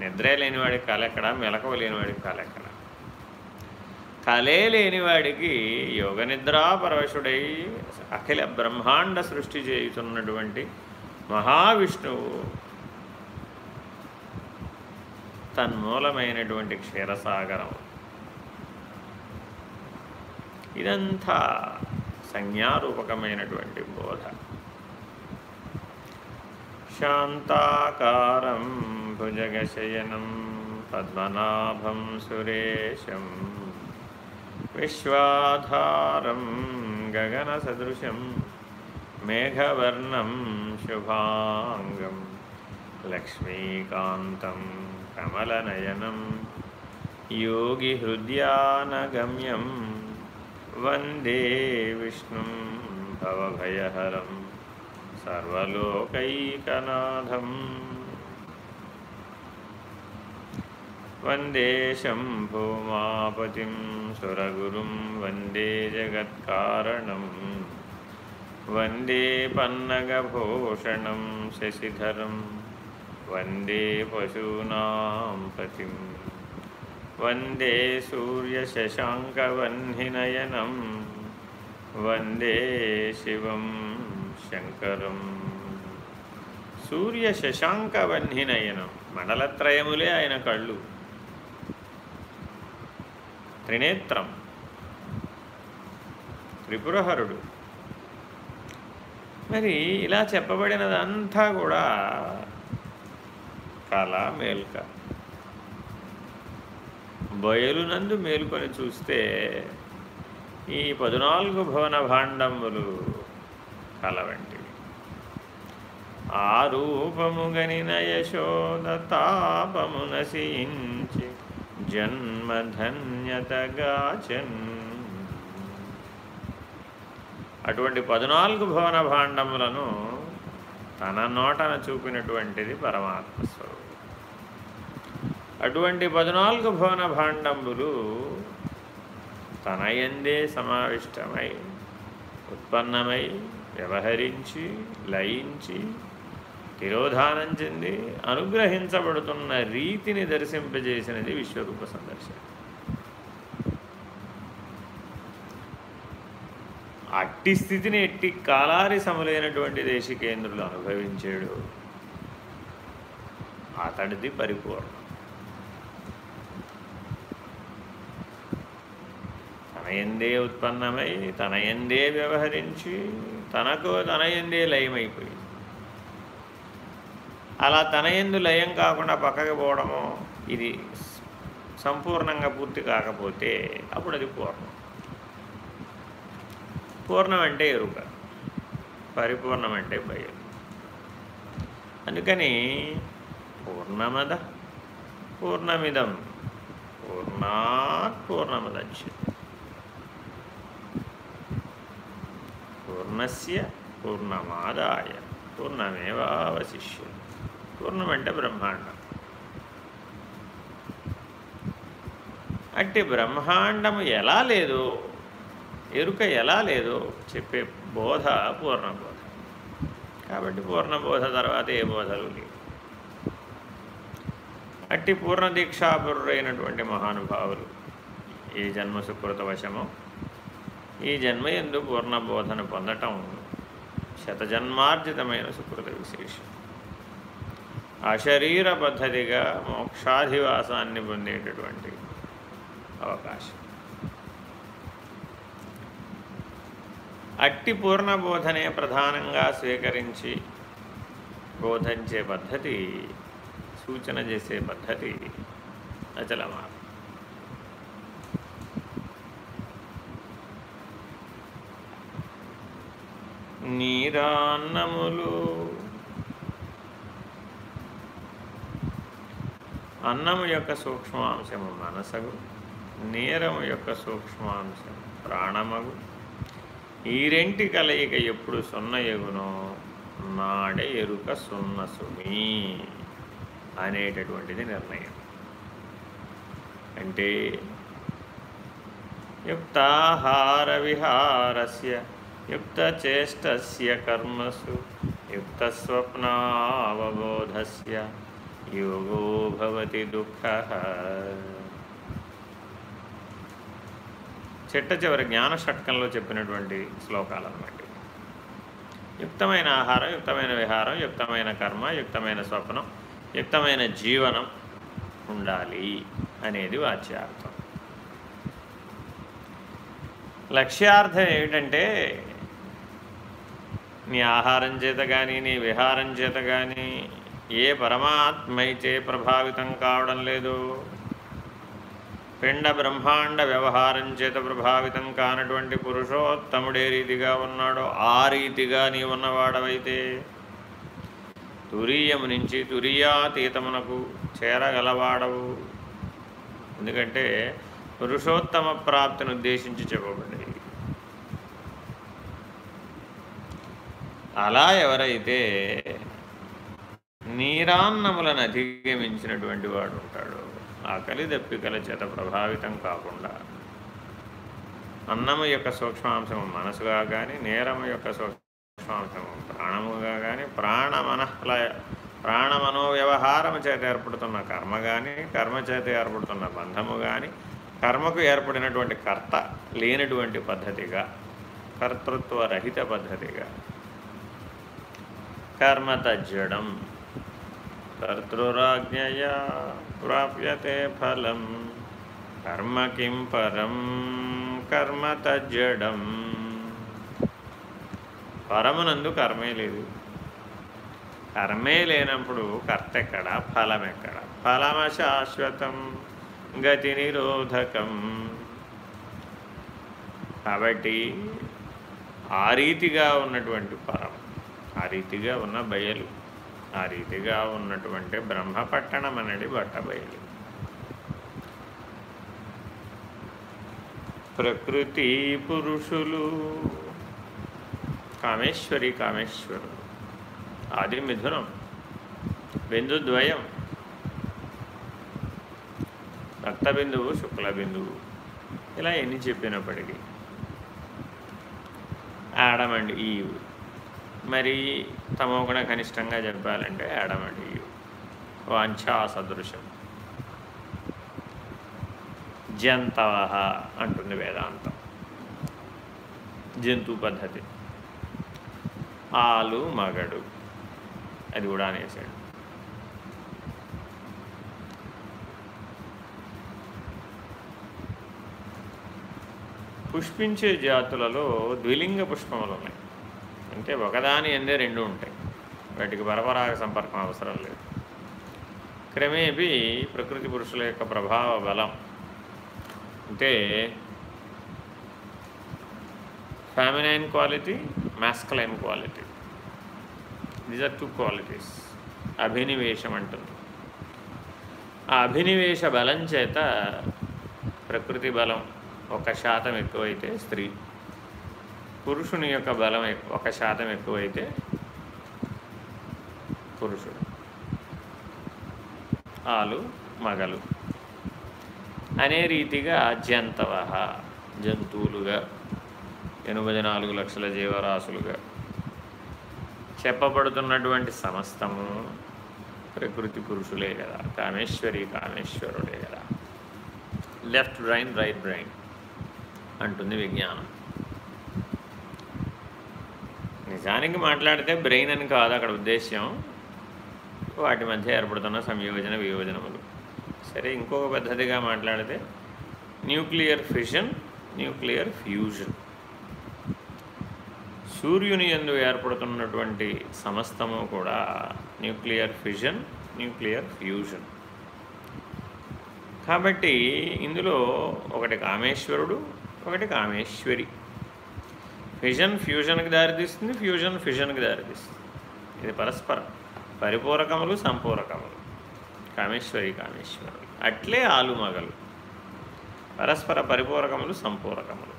నిద్రే లేనివాడికి కాలెక్కడ? మెలకువ లేనివాడికి కాలెక్కడ? కలే లేనివాడికి యోగ నిద్రా పరవశుడై అఖిల బ్రహ్మాండ సృష్టి చేయుతున్నటువంటి మహావిష్ణువు తన్మూలమైనటువంటి క్షీరసాగరం. ఇదంతా సంజ్ఞారూపకమైనటువంటి బోధ. శాంతాకారం भुजगशयनं पद्मनाभं सुरेशं विश्वाधारं गगनसदृशं मेघवर्णं शुभाङ्गं लक्ष्मीकान्तं कमलनयनं योगिहृद्यानगम्यं वंदे विष्णुं भवभयहरं सर्वलोकैकनाथम् वन्दे शम्भुमापतिं सुरगुरुं वन्दे जगत्कारणं वन्दे पन्नगभूषणं शशिधरं वन्दे पशूनां पतिं वन्दे सूर्यशशाङ्कवह्निनयनं वन्दे शिवं శంకరం సూర్య శశాంకవన్నినయనం మండలత్రయములే ఆయన కళ్ళు త్రినేత్రం. త్రిపురహరుడు. మరి ఇలా చెప్పబడినదంతా కూడా కళ మేల్క. బయలునందు మేలుకొని చూస్తే ఈ పదునాలుగు భవన భాండములు కల వంటివి. ఆ రూపముగనిన యశోద తాపము నశించి జన్మధన్యతగాచన్. అటువంటి పద్నాలుగు భవన భాండములను తన నోటన చూపినటువంటిది పరమాత్మ స్వరూపం అటువంటి పద్నాలుగు భవన భాండములు తన ఎందే సమావిష్టమై ఉత్పన్నమై వ్యవహరించి లయించి తిరోధానం చెంది అనుగ్రహించబడుతున్న రీతిని దర్శింపజేసినది విశ్వరూప సందర్శన. అట్టి స్థితిని ఎట్టి కాలారి సమలైనటువంటి దేశికేంద్రులు అనుభవించాడు. అతడిది పరిపూర్ణం. తన ఎందే ఉత్పన్నమై తన ఎందే వ్యవహరించి తనకు తన ఎందే అలా తన ఎందు లయం కాకుండా పక్కకి పోవడము ఇది సంపూర్ణంగా పూర్తి కాకపోతే అప్పుడు అది పూర్ణం. పూర్ణం అంటే ఎరుక పరిపూర్ణం అంటే భయం. అందుకని పూర్ణమద పూర్ణమిదం పూర్ణాత్ పూర్ణమదచ్య పూర్ణస్య పూర్ణమాదాయ పూర్ణమేవావశిష్య. పూర్ణం అంటే బ్రహ్మాండం. అట్టి బ్రహ్మాండము ఎలా లేదో ఎరుక ఎలా లేదో చెప్పే బోధ పూర్ణబోధ. కాబట్టి పూర్ణబోధ తర్వాత ఏ బోధలు లేవు. అట్టి పూర్ణ దీక్షాపురుడైనటువంటి మహానుభావులు ఈ జన్మ సుకృత వశము. ఈ జన్మ ఎందు పూర్ణబోధన పొందటం శతజన్మార్జితమైన సుకృత విశేషం. అశరీర పద్ధతిగా మోక్షాధివాసాన్ని పొందేటటువంటి అవకాశం. అట్టి పూర్ణబోధనే ప్రధానంగా స్వీకరించి బోధించే పద్ధతి సూచన చేసే పద్ధతి అచలమా నీరాన్నములు అన్నము యొక్క సూక్ష్మాంశము మనసగు నేరము యొక్క సూక్ష్మాంశము ప్రాణమగు. ఈ రెంటి కలయిక ఎప్పుడు సున్నయగునో నాడే ఎరుక సున్న సుమి అనేటటువంటిది నిర్ణయం. అంటే యుక్తాహార విహారస్య యుక్తచేష్టస్య కర్మసు యుక్తస్వప్నావబోధస్య యోగోభవతి దుఃఖ చిట్ట చివరి జ్ఞాన షట్కంలో చెప్పినటువంటి శ్లోకాలు అన్నమాట యుక్తమైన ఆహారం యుక్తమైన విహారం యుక్తమైన కర్మ యుక్తమైన స్వప్నం యుక్తమైన జీవనం ఉండాలి అనేది వాచ్యార్థం. లక్ష్యార్థం ఏమిటంటే నీ ఆహారం చేత కానీ నీ విహారం చేత కానీ ఏ పరమాత్మైతే ప్రభావితం కావడం లేదు. పిండ బ్రహ్మాండ వ్యవహారం చేత ప్రభావితం కానటువంటి పురుషోత్తముడే రీతిగా ఉన్నాడో ఆ రీతిగా నీ ఉన్నవాడవైతే. తురీయము నుంచి తురియాతీతమునకు చేరగలవాడవు. ఎందుకంటే పురుషోత్తమ ప్రాప్తిని ఉద్దేశించి చెప్పబడి అలా ఎవరైతే నీరాన్నములను అధిగమించినటువంటి వాడు ఉంటాడు. ఆకలి దప్పికల చేత ప్రభావితం కాకుండా అన్నము యొక్క సూక్ష్మాంశము మనసుగా కానీ నేరము యొక్క సూక్ష్మాంశము ప్రాణముగా కానీ ప్రాణమనహ్ల ప్రాణమనో వ్యవహారము చేత ఏర్పడుతున్న కర్మ కానీ కర్మ చేత ఏర్పడుతున్న బంధము కానీ కర్మకు ఏర్పడినటువంటి కర్త లేనటువంటి పద్ధతిగా కర్తృత్వ రహిత పద్ధతిగా కర్మతజ్జడం కర్తృరాజ్ఞయా ప్రాప్యతే ఫలం. కర్మ కిం పరం? కర్మ తజ్జడం. పరమునందు కర్మే లేదు. కర్మే లేనప్పుడు కర్త ఎక్కడ ఫలం ఎక్కడ ఫలమ శాశ్వతం గతి నిరోధకం. కాబట్టి ఆ రీతిగా ఉన్నటువంటి పరం ఆ రీతిగా ఉన్న బయలు. ఆ రీతిగా ఉన్నటువంటి బ్రహ్మపట్టణం అనేది బట్టబయలు. ప్రకృతి పురుషులు కామేశ్వరి కామేశ్వరుడు ఆది మిథునం బిందుద్వయం శుక్ల బిందువు ఇలా ఎన్ని చెప్పినప్పటికీ. ఆడమండి ఈ మరి తమో గుణ కనిష్టంగా చెప్పాలంటే అడమడియు వాంఛా సదృశం. జంతవ అంటుంది వేదాంతం. జంతు పద్ధతి. ఆలు మగడు. అది కూడా అనేసాడు పుష్పించే జాతులలో ద్విలింగ పుష్పములు ఉన్నాయి. అంటే ఒకదాని ఎందే రెండు ఉంటాయి. వాటికి పరపరాగ సంపర్కం అవసరం లేదు. క్రమేపీ ప్రకృతి పురుషుల యొక్క ప్రభావ బలం. అంటే feminine quality masculine quality these are two qualities అభినివేశం అంటుంది. ఆ అభినివేశ బలం చేత ప్రకృతి బలం ఒక శాతం ఎక్కువైతే స్త్రీ పురుషుని యొక్క బలం ఒక శాతం ఎక్కువైతే పురుషుడు. ఆలు మగలు. అనే రీతిగా జంతవ జంతువులుగా ఎనభై నాలుగు లక్షల జీవరాశులుగా చెప్పబడుతున్నటువంటి సమస్తము ప్రకృతి పురుషులే కదా కామేశ్వరి కామేశ్వరుడే కదా. లెఫ్ట్ బ్రైన్ రైట్ బ్రైన్ అంటుంది విజ్ఞానం. నిజానికి మాట్లాడితే బ్రెయిన్ అని కాదు అక్కడ ఉద్దేశ్యం. వాటి మధ్య ఏర్పడుతున్న సంయోజన వియోజనములు. సరే ఇంకొక పద్ధతిగా మాట్లాడితే న్యూక్లియర్ ఫిషన్ న్యూక్లియర్ ఫ్యూజన్ సూర్యుని ఎందు ఏర్పడుతున్నటువంటి సమస్తము కూడా న్యూక్లియర్ ఫిజన్ న్యూక్లియర్ ఫ్యూజన్ కాబట్టి ఇందులో ఒకటి కామేశ్వరుడు ఒకటి కామేశ్వరి. ఫిజన్ ఫ్యూజన్కి దారితీస్తుంది ఫ్యూజన్ ఫిజన్కి దారితీస్తుంది. ఇది పరస్పరం. పరిపూరకములు సంపూరకములు. కామేశ్వరి కామేశ్వరులు అట్లే ఆలుమగలు పరస్పర పరిపూరకములు సంపూరకములు.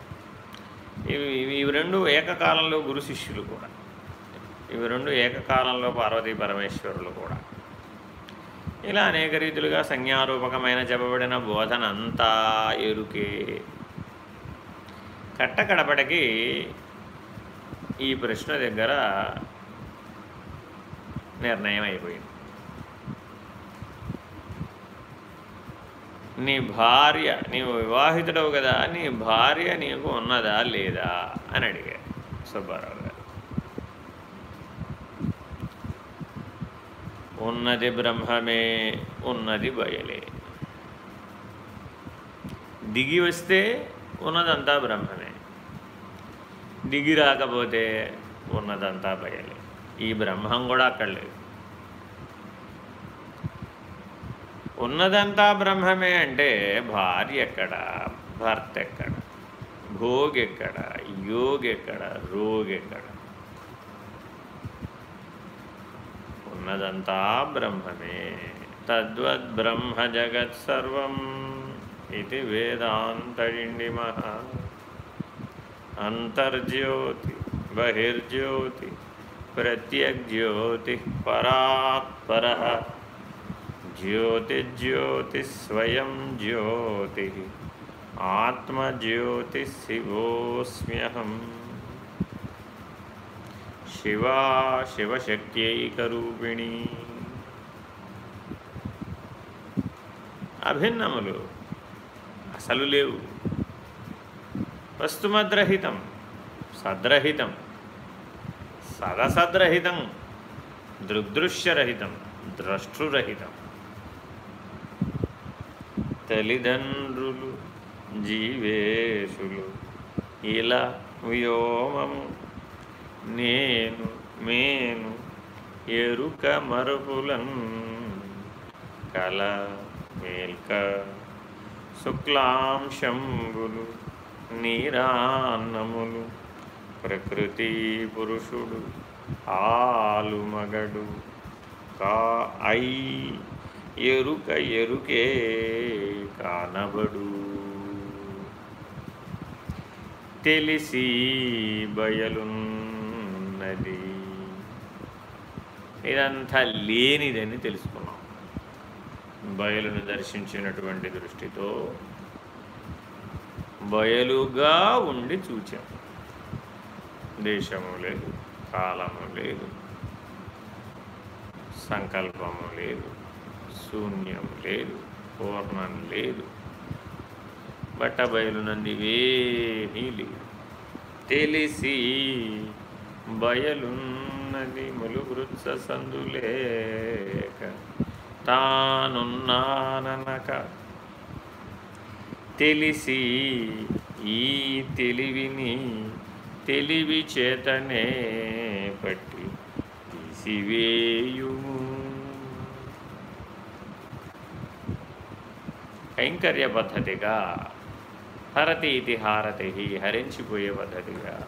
ఇవి ఇవి రెండు ఏకకాలంలో గురు శిష్యులు కూడా. ఇవి రెండు ఏకకాలంలో పార్వతీ పరమేశ్వరులు కూడా. ఇలా అనేక రీతులుగా సంజ్ఞారూపకమైన చెప్పబడిన బోధన అంతా ఎరుకే. కట్టకడపటికి ఈ ప్రశ్న దగ్గర నిర్ణయం అయిపోయింది. నీ భార్య నీవు వివాహితుడవు కదా నీ భార్య నీకు ఉన్నదా లేదా అని అడిగారు సుబ్బారావు గారు. ఉన్నది బ్రహ్మమే ఉన్నది బయలే. దిగి వస్తే ఉన్నదంతా బ్రహ్మమే. దిగి రాకపోతే ఉన్నదంతా బయలే ఈ బ్రహ్మం కూడా అక్కడ లేదు. ఉన్నదంతా బ్రహ్మమే అంటే భార్య ఎక్కడ భర్త ఎక్కడ భోగెక్కడ యోగెక్కడ రోగెక్కడ ఉన్నదంతా బ్రహ్మమే. తద్వద్ బ్రహ్మ జగత్ జగత్సర్వం. ఇది వేదాంతరిండిమ అంతర్జ్యోతి బహిర్జ్యోతి ప్రత్యగ్జ్యోతి పరాత్పర జ్యోతిజ్యోతి స్వయం జ్యోతి ఆత్మజ్యోతి శివోస్మ్యహం. శివా శివశక్త్యైకరూపిణి. అభిన్నములు అసలు లేవు. వస్తుమద్రహితం సద్రహితం సదసద్రహితం దృగ్దృశ్యరహితం ద్రష్టురహితం. తల్లిదండ్రులు జీవేశులు ఇలా వ్యోమము నేను మేను ఎరుక మరుపులన్ కల మేల్క శుక్లాంశంబులు నీరాన్నములు ప్రకృతి పురుషుడు ఆలు మగడు కా ఐ ఎరుక ఎరుకే కానబడు. తెలిసి బయలున్నది. ఇదంతా లేనిదని తెలుసుకున్నాం. బయలును దర్శించినటువంటి దృష్టితో బయలుగా ఉండి చూచాం. దేశము లేదు కాలము లేదు సంకల్పము లేదు శూన్యం లేదు పూర్ణం లేదు బట్ట బయలునందివేమీ లేదు. తెలిసి బయలున్నది ములుగృత్స సందులేక తానున్నాననక తెలిసి ఈ తెలివిని తెలివి చేతనే పట్టి తీసివేయుము. కైంకర్య పద్ధతిగా హరతి ఇది హారతి హరించిపోయే పద్ధతిగా.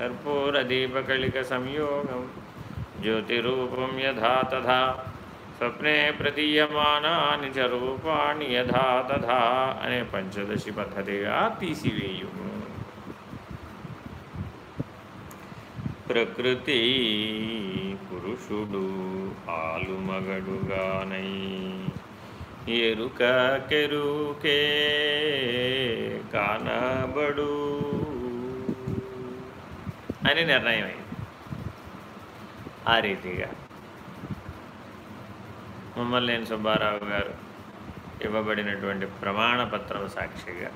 కర్పూర దీపకళిక సంయోగం జ్యోతిరూపం యథా తథా స్వప్నే ప్రతీయమానాని చ రూపాణి యథా తథా అనే పంచదశి పద్ధతిగా తీసివేయు ప్రకృతి పురుషుడు ఆలుమగడుగానై ఎరుక కెరుకే కానబడు అని నిర్ణయమైంది. ఆ రీతిగా ముమ్మల్లేని సుబ్బారావు గారు ఇవ్వబడినటువంటి ప్రమాణపత్రం సాక్షిగా.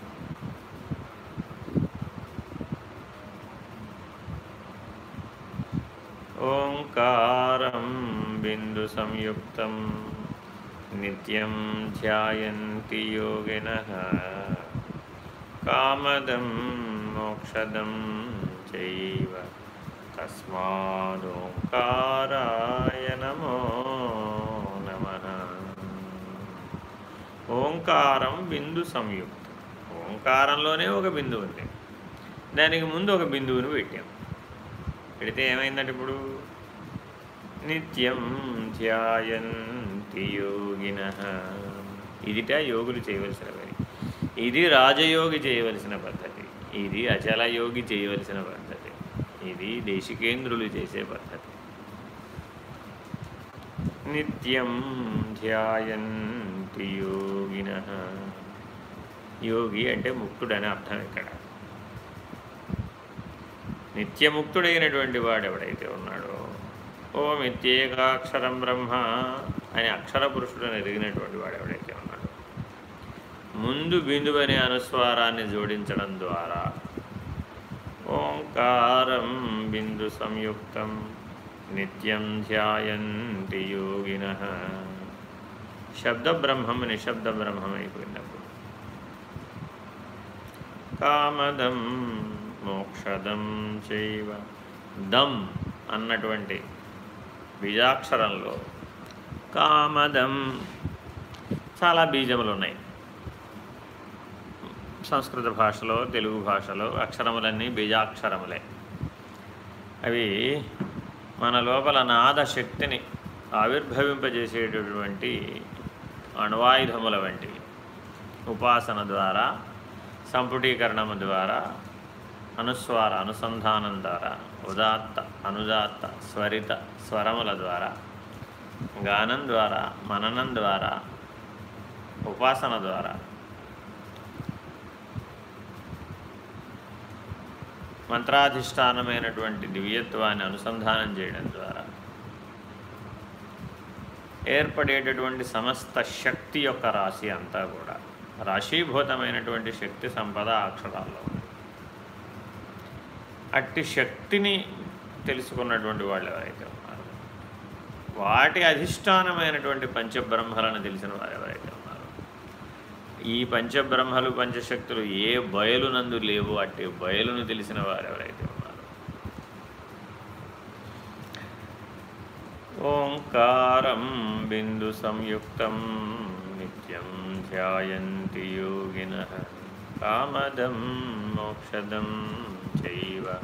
ఓంకారం బిందు సంయుక్తం నిత్యం ధ్యాయంతి యోగిన. కామదం మోక్షదం చైవ తస్మాదోంకారాయ నమో ఓంకారం బిందు సంయుక్తం. ఓంకారంలోనే ఒక బిందువు ఉంది. దానికి ముందు ఒక బిందువును పెట్టాం. పెడితే ఏమైందంటే ఇప్పుడు? నిత్యం ధ్యాయంతి యోగిన. ఇదిట యోగులు చేయవలసిన పని. ఇది రాజయోగి చేయవలసిన పద్ధతి. ఇది అచల యోగి చేయవలసిన పద్ధతి. ఇది దేశికేంద్రులు చేసే పద్ధతి. నిత్యం ముక్తి యోగిన. యోగి అంటే ముక్తుడని అర్థం ఇక్కడ. నిత్యముక్తుడైనటువంటి వాడు ఎవడైతే ఉన్నాడో ఓం నిత్యేకాక్షరం బ్రహ్మ అని అక్షర పురుషుడని ఎదిగినటువంటి వాడు ఎవడైతే ఉన్నాడు ముందు బిందువని అనుస్వారాన్ని జోడించడం ద్వారా ఓంకారం బిందు సంయుక్తం నిత్యం ధ్యాయంతి యోగిన. శబ్ద బ్రహ్మము నిశ్శబ్ద బ్రహ్మం అయిపోయినప్పుడు. కామదం మోక్షదం చైవ దమ్ అన్నటువంటి బీజాక్షరంలో కామదం చాలా బీజములు ఉన్నాయి సంస్కృత భాషలో తెలుగు భాషలో అక్షరములన్నీ బీజాక్షరములే. అవి మన లోపల నాదశక్తిని ఆవిర్భవింపజేసేటటువంటి అణ్వాయుధముల వంటివి ఉపాసన ద్వారా సంపుటీకరణము ద్వారా అనుస్వార అనుసంధానం ద్వారా ఉదాత్త అనుదాత్త స్వరిత స్వరముల ద్వారా గానం ద్వారా మననం ద్వారా ఉపాసన ద్వారా మంత్రాధిష్టానమైనటువంటి దివ్యత్వాన్ని అనుసంధానం చేయడం ద్వారా ఏర్పడేటటువంటి సమస్త శక్తి యొక్క రాశి అంతా కూడా. రాశీభూతమైనటువంటి శక్తి సంపద అక్షరాల్లో ఉంది. అట్టి శక్తిని తెలుసుకున్నటువంటి వాళ్ళు ఎవరైతే ఉన్నారు వాటి అధిష్టానమైనటువంటి పంచబ్రహ్మలను తెలిసిన వారు ఎవరైతే ఉన్నారు ఈ పంచబ్రహ్మలు పంచశక్తులు ఏ బయలునందు లేవు అట్టి బయలును తెలిసిన వారు ఎవరైతే ఓంకారం బిందు సంయుక్తం నిత్యం ధ్యాయంతి యోగిన కామదం మోక్షదం చైవ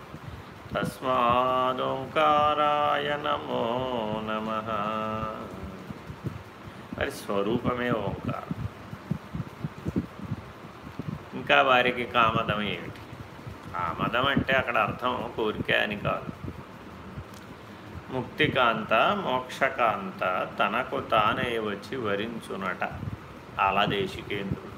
తస్మాదోంకారాయ నమో నమ మరి స్వరూపమే ఓంకారం. ఇంకా వారికి కామదం ఏమిటి? కామదం అంటే అక్కడ అర్థం కోరిక అని కాదు. ముక్తికాంత మోక్షకాంత తనకు తానే వచ్చి వరించునట. అలదేశికేంద్రుడు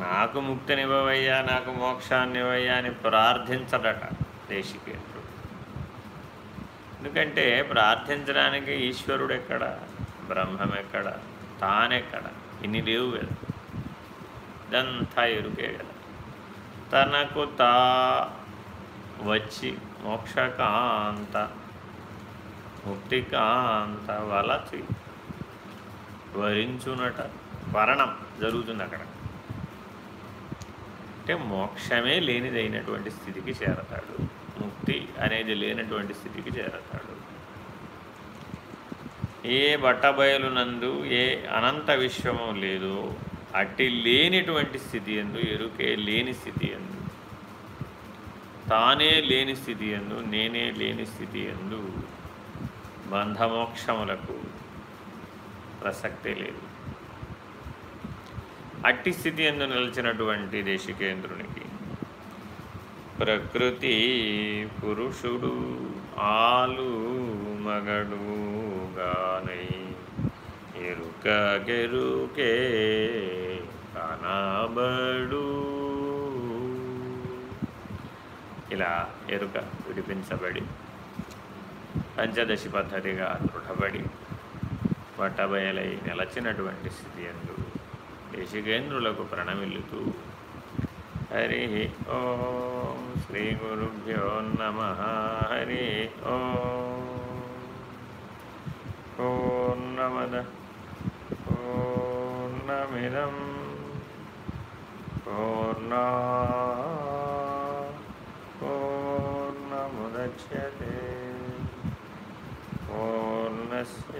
నాకు ముక్తినివ్వవయ్యా నాకు మోక్షాన్ని ఇవ్వయ్యా అని ప్రార్థించడట దేశికేంద్రుడు. ఎందుకంటే ప్రార్థించడానికి ఈశ్వరుడు ఎక్కడ బ్రహ్మం ఎక్కడ తానెక్కడ? ఇన్ని లేవు కదా. ఇదంతా ఎరుకే కదా. తనకు తా వచ్చి మోక్షకాంత ముక్తికాంత వలచి వరించునట. వరణం జరుగుతుంది అక్కడ. అంటే మోక్షమే లేనిదైనటువంటి స్థితికి చేరతాడు. ముక్తి అనేది లేనటువంటి స్థితికి చేరతాడు. ఏ బట్టబయలునందు ఏ అనంత విశ్వము లేదో. అట్టి లేనిటువంటి స్థితి ఎందు ఎరుకే లేని స్థితి ఎందు తానే లేని స్థితి ఎందు నేనే లేని స్థితి ఎందు బంధమోక్షములకు ప్రసక్తే లేదు. అట్టి స్థితి ఎందు నిలిచినటువంటి దేశికేంద్రునికి ప్రకృతి పురుషుడు ఆలు మగడు గానై ఎరుక గెరుకే కనబడు ఇలా ఎరుక విడిపించబడి పంచదశి పద్ధతిగా దృఢపడి పట్టబయలై నిలచినటువంటి స్థితి ఎందు దేశికేంద్రులకు ప్రణమిల్లుతూ హరి ఓం శ్రీ గురుభ్యో నమ హరి ఓన్నమద పూర్ణమిదం పూర్ణా पूर्णमुदच्यते पूर्णस्य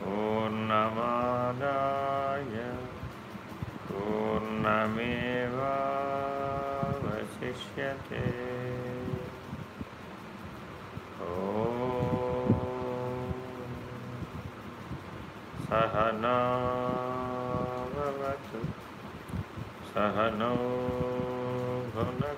पूर्णमादाय पूर्णमेवावशिष्यते ॐ सहनावतु सहनो भुनक्तु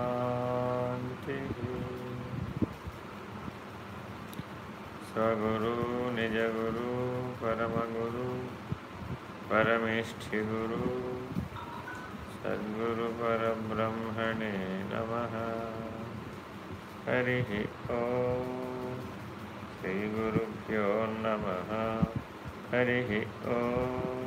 స్వగురు నిజగురు పరమగురు పరమేష్ఠి గురు సద్గురు పరబ్రహ్మణే నమ. హరి ఓం శ్రీ గురుభ్యో నమ. హరి ఓం.